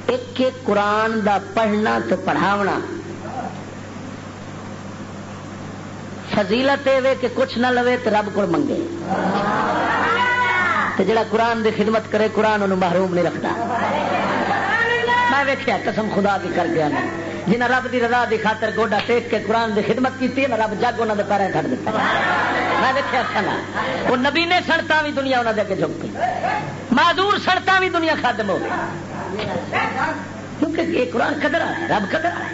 ایک ایک قرآن دا پڑھنا تو پڑھاونا۔ فضیلت یہ کہ کچھ نہ لوے تو رب کو منگے۔ تو جڑا قرآن دی خدمت کرے، قرآن انہوں محروم نہیں رکھتا۔ میں ویکیا قسم خدا کی کر گیا نہیں جنہیں رب دی رضا دی خاطر گوڈا ٹیک کے قرآن دی خدمت کی رب جگ انہوں نے پیرے کٹ دیتا میں دیکھا کھانا وہ نبی نے سڑتا بھی دنیا انہوں نے اگے جھک گئی معذور سڑتا بھی دنیا ختم ہو گئی۔ کیونکہ یہ قرآن قدر ہے، رب قدر ہے۔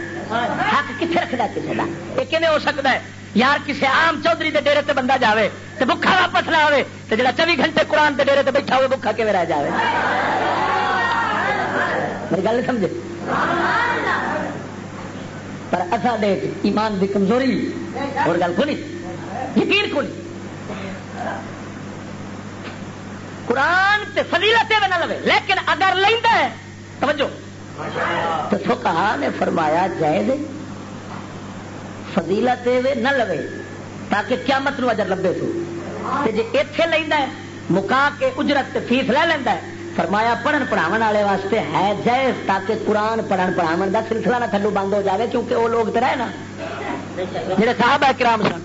حق کتنے رکھتا کسی کا یہ کھے ہو سکتا ہے؟ یار کسی آم چودھری کے ڈیری سے بندہ جائے تو بکھا واپس نہ آئے تو جا چوبی گھنٹے قرآن کے ڈیری سے بیٹھا ہوئے بکھا کیون رہ جائے میری گل سمجھے؟ پر اصا دے ایمان کی کمزوری اور گل کو نہیں یقین کو نہیں قرآن تے فضیلت نہ لوے، لیکن اگر لینا ہے، توجہ۔ تو فقہا نے فرمایا جائے دے فضیلت نہ لوے، تاکہ قیامت نو اجر لبے سو تے جے ایتھے لینا ہے، مکا کے اجرت فیس لے لینا ہے فرمایا پڑھن پڑھاو والے واسطے ہے جائز تاکہ قرآن پڑھن پڑھاو دا سلسلہ نہ تھلو بند ہو جاوے کیونکہ وہ لوگ تو رہے نا۔ جڑے صاحب ہے کرام سن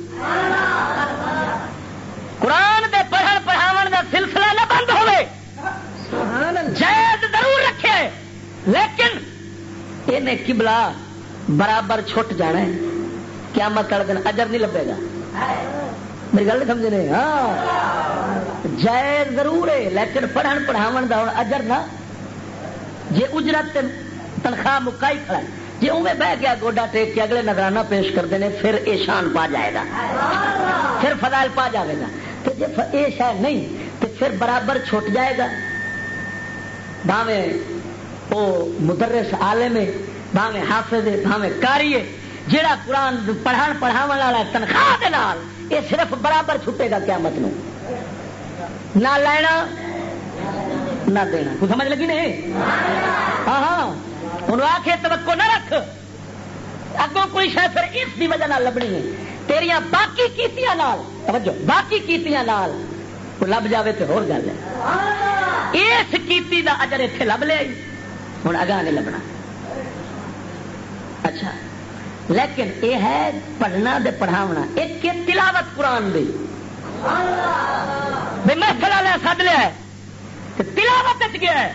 قرآن دے پڑھن پڑھاو دا سلسلہ نہ بند ہوئے جائز ضرور رکھے۔ لیکن یہ کبلا برابر چھٹ جانا ہے۔ کیا مت دن اجر نہیں لبے گا۔ میری گل نہیں سمجھنے ہاں۔ جائز ضرور ہے، لیکن پڑھن پڑھاو دا ہوں اجر نہ۔ جی اجرت تنخواہ مکائی کھڑا جی اوے بہ گیا گوڈا ٹیک کے اگلے نظرانہ پیش کرتے ہیں پھر یہ شان پا جائے گا۔ پھر فضائل پا جائے گا۔ تو جی یہ شاید نہیں تو پھر برابر چھٹ جائے گا۔ بھاوے وہ مدرس عالم ہے بھاوے حافظ ہے بھاوے کاری ہے جہاں قرآن پڑھان پڑھاو والا تنخواہ دے یہ صرف برابر چھٹے گا قیامت نو۔ نہ لینا، نہ دینا۔ کو سمجھ لگی نہیں؟ ہاں ہاں۔ ہوں آخ توقع نہ رکھ۔ اگوں کوئی شاید پھر اس کی وجہ لبنی ہے۔ تیریا باقی کیتیاں نال۔ توجہ، باقی کیتیاں نال۔ لب جاوے تو ہو گل ہے۔ اس کیتی دا اجر اتنے لب لیا ہوں اگاں نہیں لبنا۔ اچھا۔ لیکن یہ ہے پڑھنا دے پڑھاونا، ایک تلاوت قرآن دی۔ محفل والے سد لیا تلاوت گیا ہے۔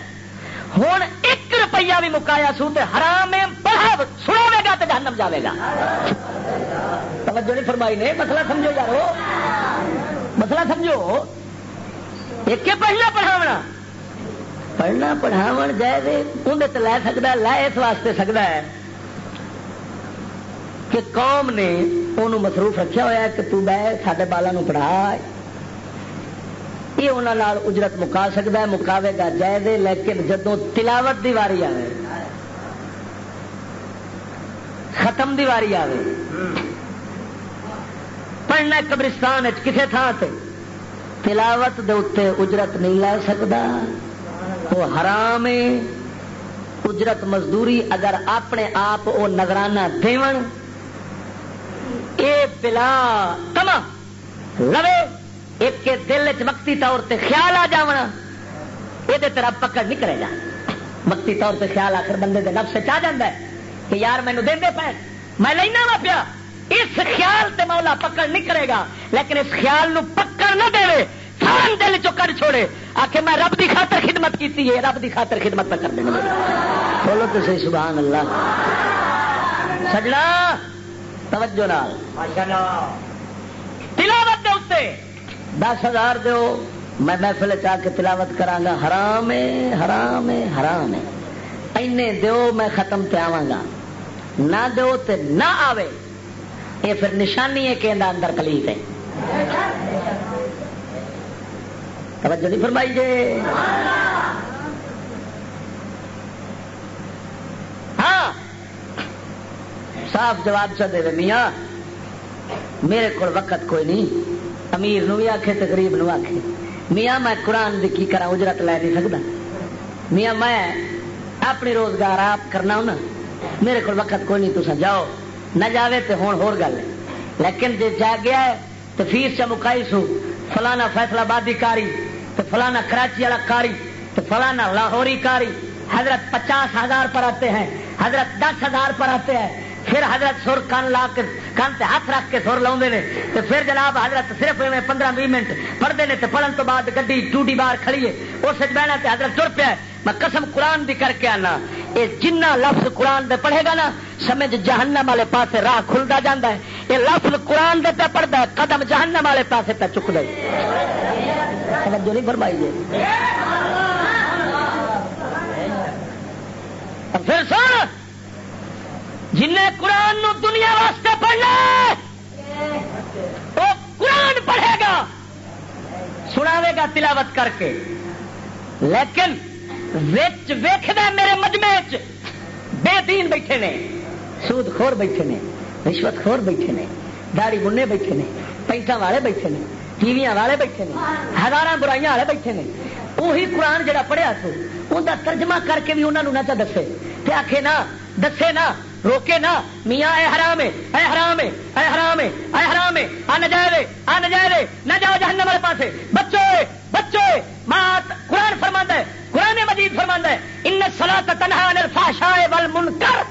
ہوں ایک روپیہ بھی مکایا سو تے حرام پڑھا سنا گا تو جہنم جاوے گا۔ توجہ نہیں فرمائی نے، مسئلہ سمجھو یارو۔ مسئلہ سمجھو۔ ایک پڑھنا پڑھاونا۔ پڑھنا پڑھاو جائے اندر تو لے سکتا لے اس واسطے سکتا ہے۔ کہ قوم نے انہوں مصروف رکھا ہوا کہ تو بہ سارے بالا پڑھا۔ یہ انہوں اجرت مکا سکتا ہے، مکاوے گا جائز لیکن جدو تلاوت دی واری آئے ختم دی واری آئے پڑھنا قبرستان کسی تھان سے تلاوت دے اتنے اجرت نہیں لے سکتا وہ حرام اجرت مزدوری اگر اپنے آپ وہ نگرانہ دیون اے بلا تما لوے، ایک کے دل چ مکتی طور تے خیال آ جاونا۔ یہ تیرا پکڑ نہیں کرے گا مکتی طور تے خیال آخر بندے دے نفس چاہ جاتا ہے کہ یار مینو دے پے۔ میں لینا وا پیا۔ اس خیال تے مولا پکڑ نہیں کرے گا۔ لیکن اس خیال نو پکڑ نہ دے سان دل چو کر چھوڑے۔ آخ میں رب دی خاطر خدمت کی ہے۔ رب دی خاطر خدمت پہ کر دینا بولو تو صحیح، سبحان اللہ۔ سجنا۔ توجہ نال۔ تلاوت دے اتنے دس ہزار دو میں محفل چاہ کے تلاوت کرا حرام ہے حرام ہے حرام ہے۔ اینے دو میں ختم پہ آواں گا نہ دو تے نہ آوے۔ یہ پھر نشانی ہے کہ اندر کلیف ہے۔ توجہ نہیں فرمائی جے۔ ہاں۔ صاف جواب چ دے میاں۔ میرے کو وقت کوئی نہیں۔ امیر نو بھی آخے تو گریب نو آخے میاں، میں قرآن کی کی کرا اجرت لے نہیں سکتا میاں، میں اپنی روزگار آپ کرنا ہوں نا۔ میرے کو وقت کوئی نہیں تو جاؤ۔ نہ جاوے تو ہوں ہو گل ہے۔ لیکن جی جا گیا ہے تو فیس چ مکائی سو۔ فلانا فیصلہ بادی کاری تو فلانا کراچی والا کاری تو فلانا لاہوری کاری۔ حضرت پچاس ہزار پر آتے ہیں۔ حضرت دس ہزار پر آتے ہیں۔ پھر حضرت سر کن لا کے کن سے ہاتھ رکھ کے سر لا پھر جناب حضرت صرف پندرہ بھی منٹ پڑھتے ہیں تو پڑھن تو بعد گی ٹوٹی بار کھڑی ہے۔ اس بہنا تے حضرت تر پیا میں قسم قرآن بھی کر کے آنا۔ یہ جنہ لفظ قرآن دے پڑھے گا نا، سمجھ جہنم والے پاس راہ کھلتا جا ہے۔ یہ لفظ قرآن دے پہ پڑھتا ہے، قدم جہنم والے پاس پہ چک دے جو نہیں فرمائی پھر سن جن قرآن نو دنیا واسطے پڑھنا وہ قرآن پڑھے گا، سناوے گا تلاوت کر کے۔ لیکن ویکد میرے مجمے بے دین بیٹھے نے، سود خور بیٹھے نے، رشوت خور بیٹھے نے داڑی بننے بیٹھے نے پینٹا والے بیٹھے نے ٹی والے بیٹھے نے ہزار برائیاں والے بیٹھے نے۔ وہی قرآن جڑا پڑھیا تو ان کا ترجمہ کر کے بھی انہوں نے نہ دسے کہ آخے نہ، دسے نہ۔ روکے نہ، میاں اے حرام ہے، اے حرام ہے، اے حرام ہے، اے حرام ہے، آ نہ جائے آ نہ جائے نہ جاؤ جہنم والے پاسے۔ بچو بچو مات قرآن فرما ہے، قرآن مجید فرما ہے، ان سلا کا تنہا الفاشا ول منکر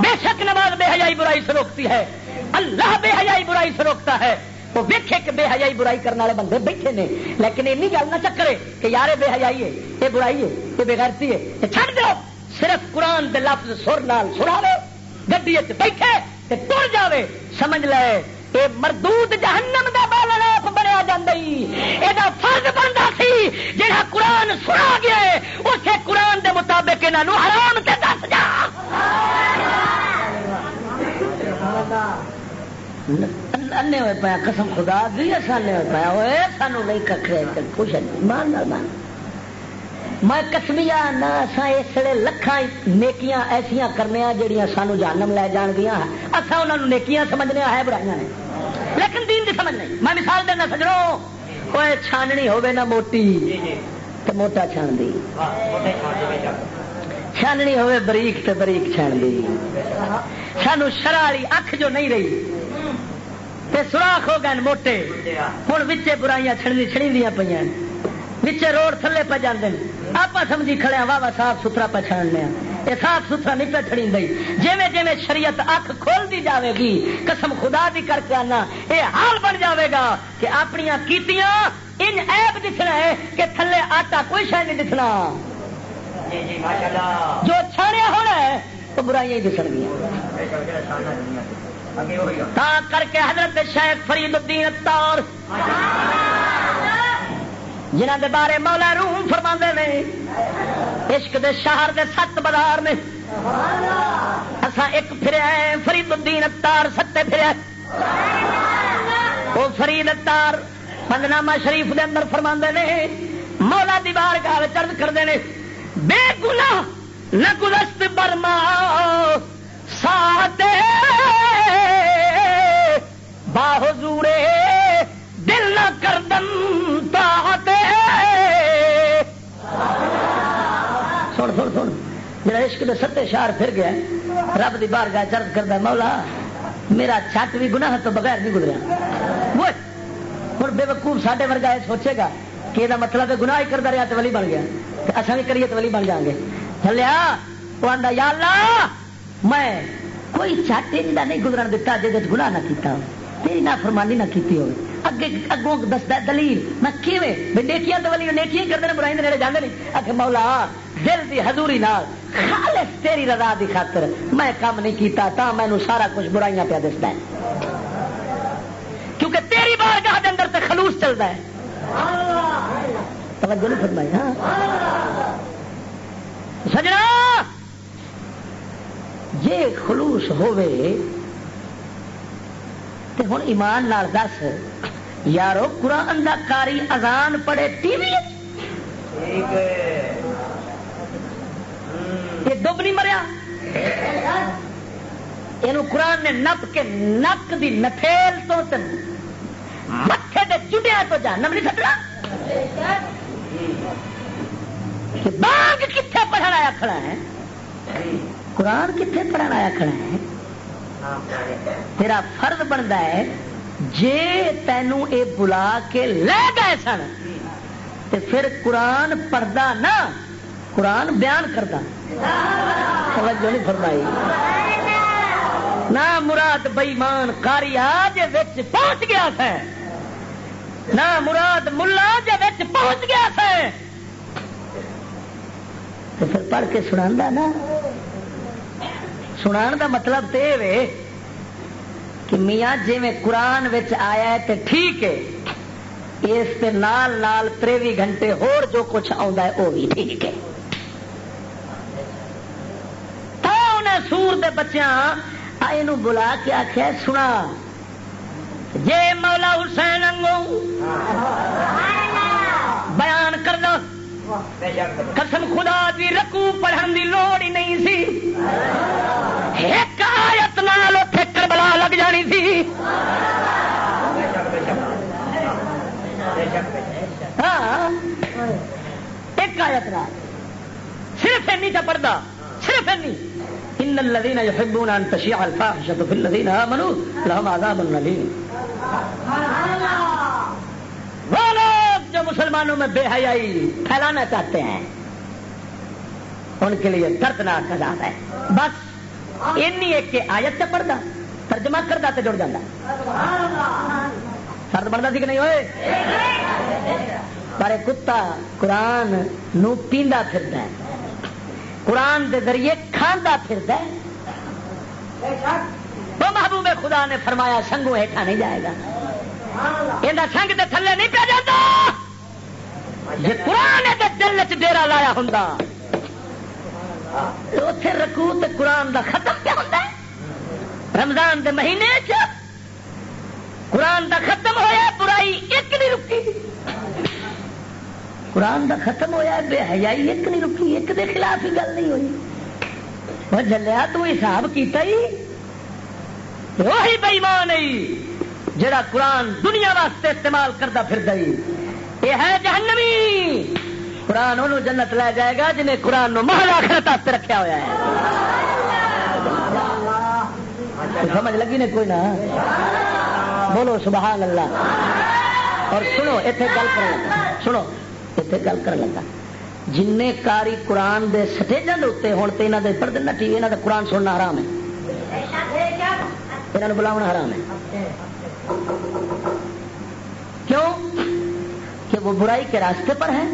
بے شک نماز بے حیائی برائی سے روکتی ہے۔ اللہ بے حیائی برائی سے روکتا ہے۔ وہ ویکے کہ بے حیائی برائی کرنے والے بندے بیٹھے نے، لیکن این گل نہ چکرے کہ یار بے حیائی ہے، یہ برائی ہے، یہ بےغیرتی ہے، یہ چھڑ دو۔ صرف قرآن دے لفظ سر نال سراوے گڈی بیٹھے ٹر جاوے۔ سمجھ لے یہ مردود جہنم دا بالپ بنیا جا یہ فرض بنتا سی جہاں قرآن سنا گیا ہے اسے قرآن دے مطابق یہاں حرام تے دس جا۔ ہوئے پایا، قسم خدا بھی سانے ہوئے پایا، ہوئے سانو نہیں ککھے خوش مان مان میں کسمیا نہ اس لیے لکھان نیکیاں ایسا کرنے جہیا سانو جانم لے جان گیا اصا انہوں نیکیاں سمجھنے ہے برائیاں نے۔ لیکن دین کی سمجھ نہیں۔ میں مثال دینا سجڑوں کوئی چھاننی ہوے نہ موٹی، تو موٹا چھان دی۔ چھاننی ہوے بریک تو بریک چھان دی۔ سانو شرالی اکھ جو نہیں رہی، تے سوراخ ہو گئے موٹے۔ ہوں بچے برائیاں چھڑی چھڑی دیا پہ بچے روڈ تھلے پہ جانے آپ سمجھی کھڑے واہ واہ صاف ستھرا پہ چھڑنے یہ صاف ستھرا نہیں پہ چھڑی گئی جیویں جیویں شریعت اک کھول دی جاوے گی قسم خدا دی کر کے آنا یہ حال بن جاوے گا کہ اپنی کیتیاں ان ایپ دکھنا ہے کہ تھلے آٹا کوئی شہ نہیں دکھنا جو چھاڑیا ہونا ہے تو برائیاں دسن گیا تا کر کے حضرت شیخ فرید الدین اتار جنہ دے بارے مولا روم فرما نے، عشق دے شہر دے ست بازار نے۔ اصا ایک پھریا فرید الدین اتار ستے پھریا وہ فرید اتار پندنامہ شریف دے اندر فرما نے، مولا دیوار گال چرد کرتے ہیں بے گناہ نہ گلست برما ساتے باہزورے دل نہ کر دم تاہتے سن سن سن۔ جڑا عشق دے ستے شار پھر گیا، رب دی بار گاہ چرد کرتا مولا، میرا چھٹ بھی گناہ تو بغیر نہیں گزریا۔ وہ ہوں بے وقوف ساڈے ورگا یہ سوچے گا کہ یہ مطلب گناہ ہی کرتا رہا تو ولی بن گیا۔ اصل بھی کریے تو ولی بن جان گے۔ چلیا وہ آدھا یا اللہ، میں کوئی چاٹے جا نہیں گزرن دتا جی گناہ نہ کیتا تیری نہ فرمانی نہ کیتی ہوئے۔ اگے اگوں دستا دلیل، میں کیویں؟ بے نیکیاں تو ولی، نیکیاں کرتے ہیں برائی نیڑے جاندے نہیں۔ اکھ مولا، دل دی حضوری نال، خالص تیری رضا دی خاطر میں کام نہیں کیتا، تا مینوں سارا کچھ برائیاں پیا دستا ہے۔ کیونکہ تیری بارگاہ دے اندر تے خلوص چلدا ہے۔ توجہ نہیں فرمائی ہاں؟ سجنا! جے خلوص ہوئے تے ہوں ایمان نال دس یارو قرآن دا کاری اذان پڑے ٹی وی یہ ڈب نہیں مریا۔ یہ قرآن نے نپ کے نک دی نٹھیل تو متے کے چٹیا تو جانم نہیں سکنا بانگ کتنے پڑھن آیا کھڑا ہے؟ قرآن کتنے پڑھن آیا کھڑا ہے؟ تیرا فرض بنتا ہے، جے تینوں اے بلا کے لے گئے سن تو پھر قرآن پڑھتا نہ، قرآن بیان کرتا توجہ نہیں فرمائی۔ نہ مراد بئیمان کاری آج پہنچ گیا تھا نہ مراد ملا جی پہنچ گیا تھا تو پھر پڑھ کے سنا نا سنا دا مطلب تو یہ کہ میاں جی میں قرآن آیا ہے تو ٹھیک ہے، اس نال نال تریوی گھنٹے ہور جو کچھ آ وہ بھی ٹھیک ہے۔ تو انہیں سور دے بچیاں آئے نو بلا کے آخیا سنا۔ جے مولا حسین انگو بیان کر دو قسم خدا دی رکو پڑھن دی لوڑ ہی نہیں سی۔ ایک آیت نال اتے کربلا لگ جانی سی۔ ہاں۔ ایک آیت نال۔ صرف اینی چا پڑھتا صرف اینی۔ ان الذين يحبون ان تشيع الفاحشه في الذين امنوا لهم عذاب اليم وہ لوگ جو مسلمانوں میں بے حیائی پھیلانا چاہتے ہیں، ان کے لیے دردناک عذاب ہے۔ بس، اینی ایک آیت سے پڑھتا، ترجمہ کرتا تو جڑ جاتا فرد بنتا سی کہ نہیں ہوئے؟ پر کتا قرآن نو پیندا پھرتا ہے۔ قرآن دے ذریعے کھانا پھرتا ہے۔ وہ محبوب خدا نے فرمایا سنگو ہیٹھا نہیں جائے گا۔ یہ سنگ دے تھلے نہیں پہ جاتا جی قرآن دے دل چ ڈیرا لایا ہوں اتے رکو تے قرآن دا ختم کیا ہوتا ہے؟ رمضان دے مہینے چ قرآن دا ختم ہویا برائی ایک نہیں رکی۔ قرآن دا ختم ہویا بے حیائی ایک نہیں رکی۔ ایک دے خلاف ہی گل نہیں ہوئی۔ وہ جلیا تو حساب کیتا ہی۔ وہی بےمان جڑا قرآن دنیا واسطے استعمال کرتا پھر گئی یہ ہے جہنمی۔ قرآن انہوں جنت لے جائے گا جنہیں قرآن نو محل آخرت واسطے رکھا ہوا ہے۔ سمجھ لگی نے کوئی نہ بولو سبحان اللہ۔ اور سنو اتنے گل کر لگا۔ سنو اتنے گل کر لگا۔ جن کاری قرآن دے سٹیجن اتنے ہوں تو یہاں پڑھ دینا ٹی وی یہاں قرآن سننا حرام ہے۔ یہاں بلاونا حرام ہے۔ کیوں؟ کہ وہ برائی کے راستے پر ہے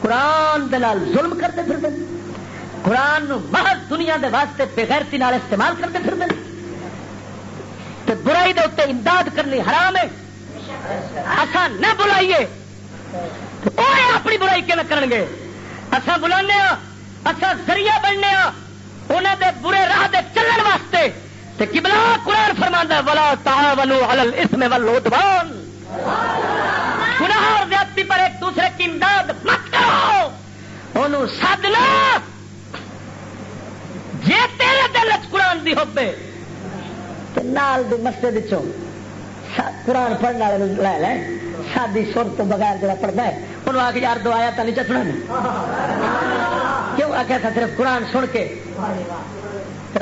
قرآن دلال ظلم کرتے پھر دیں قرآن محض دنیا دے واسطے بغیرتی نال استعمال کرتے پھر دیں تو برائی دے اتنے امداد کرنی حرام ہے۔ اصا نہ بلائیے۔ وہ اپنی برائی کے نہ کرن گے؟ اصا بلانے ہاں، اصا ذریعہ بننے ہاں۔ انہوں دے برے راہ دے چلن واسطے۔ تے قبلہ قرآن فرماندا ولا تعاونوا علی الاسم والعدوان۔ گناہ اور زیادتی پر ایک دوسرے کی امداد مت کرو انہوں سدنا جے تیرے دل چ قرآن دی ہوبے تے نال دی مسجد چوں قرآن پڑھنے والے لے لیں سادی سر تو بغیر جڑا پڑھتا ہے انہوں آ کے یار دو آیا تو نہیں چسنا کیوں آخیا تھا صرف قرآن سن کے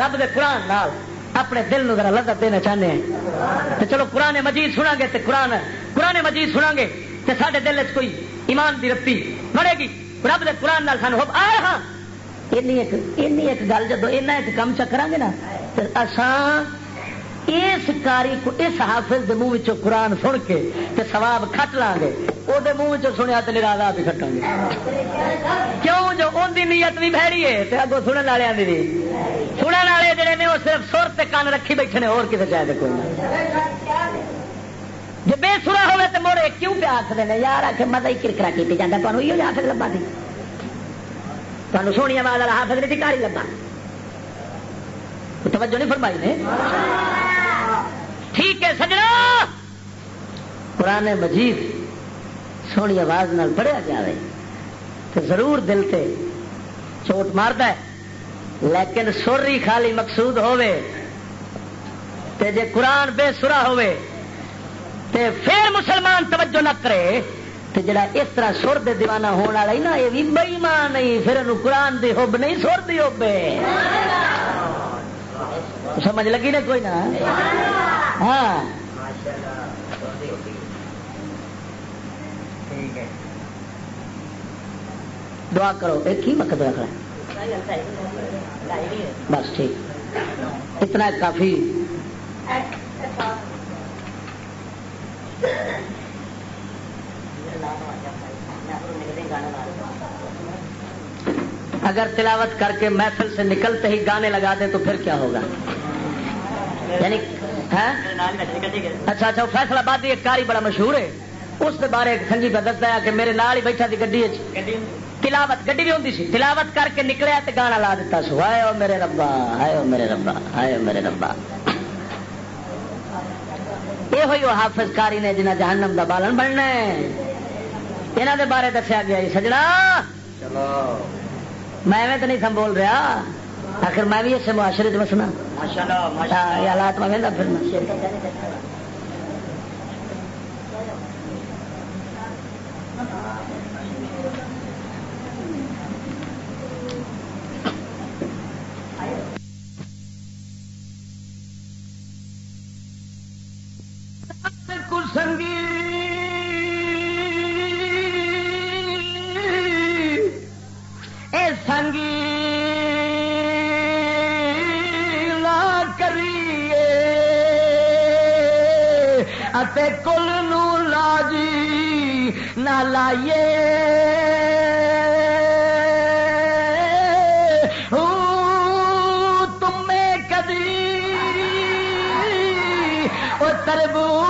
رب دے قرآن نال اپنے دل نو ذرا لذت دینا چاہتے ہیں۔ تو چلو قرآن مجید سنا گے تو قرآن قرآن مجید سنا گے تو سارے دل چ کوئی ایمان دی رتی بڑے گی۔ رب دے قرآن نال سانو آ رہا ایک گل جدو اینا ایک کم چکرا گے نا تو اسان اس کاری کو اس حافظ دے منہ قرآن سن کے تے ثواب کھٹ لاں گے۔ وہ منہ سنیا تو نراضا بھی کٹاں گے۔ کیوں؟ جو ان دی نیت بھی بہری ہے تے اگوں سنن والے دی بھی۔ سنن والے جڑے نے وہ صرف سر تے کان رکھی بیٹھے نے، اور کسے چاہے کوئی نہیں جی بے سرا ہوئے تو موڑے کیوں پہ آخر نے؟ یار آ کے مزہ ہی کرکرا کی جاتا تمہیں یہ حافظ لبا سی تمہیں سونی آواز والا حافظ نہیں کاری لبا توجہ نہیں فرمائی نے؟ ٹھیک ہے سجنا قرآن مجید سونی آواز نال پڑھیا جائے تو ضرور دل سے چوٹ مارد لیکن سوری خالی مقصود ہوے تے جے قرآن بے سرا ہوے تے پھر مسلمان توجہ نہ کرے، تے جڑا اس طرح سر دے دیوانہ ہونے والا ہی نا، یہ بھی بئیمان نہیں، پھر قرآن دی ہوب نہیں، سر دی ہوبے سمجھ لگی نا کوئی نا؟ ہاں۔ دعا کرو ایک ہی وقت رکھنا بس ٹھیک۔ اتنا کافی۔ اگر تلاوت کر کے محفل سے نکلتے ہی گانے لگا دیں تو پھر کیا ہوگا؟ یعنی اچھا اچھا فیصلہ ایک کاری بڑا مشہور ہے۔ اس کے بارے ایک سنجی پہ دستا ہے کہ میرے نال ہی بیٹھا تھی گڈی تلاوت، گڈی بھی ہوتی سی۔ تلاوت کر کے نکلیا تو گانا لا دیتا سو۔ آئے میرے ربا آئے میرے ربا آئے میرے ربا۔ یہ ہوئی وہ حافظ کاری نے جنہیں جہنم دا بالن بننا یہاں دے بارے دسیا گیا سجنا۔ میں تو نہیں سم بول رہا۔ آخر میں بھی اسے معاشرے چسنا حالات میں پھرنا کریے۔ کل نو لاجی نہ لائیے۔ تمہیں کدی وہ تربوز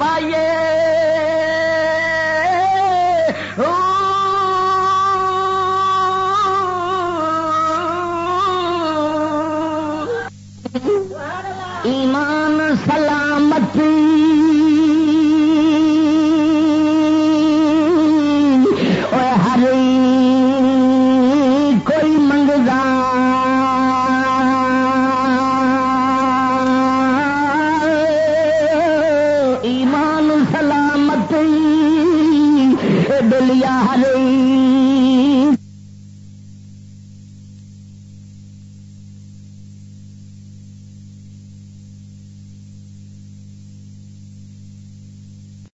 پائیے۔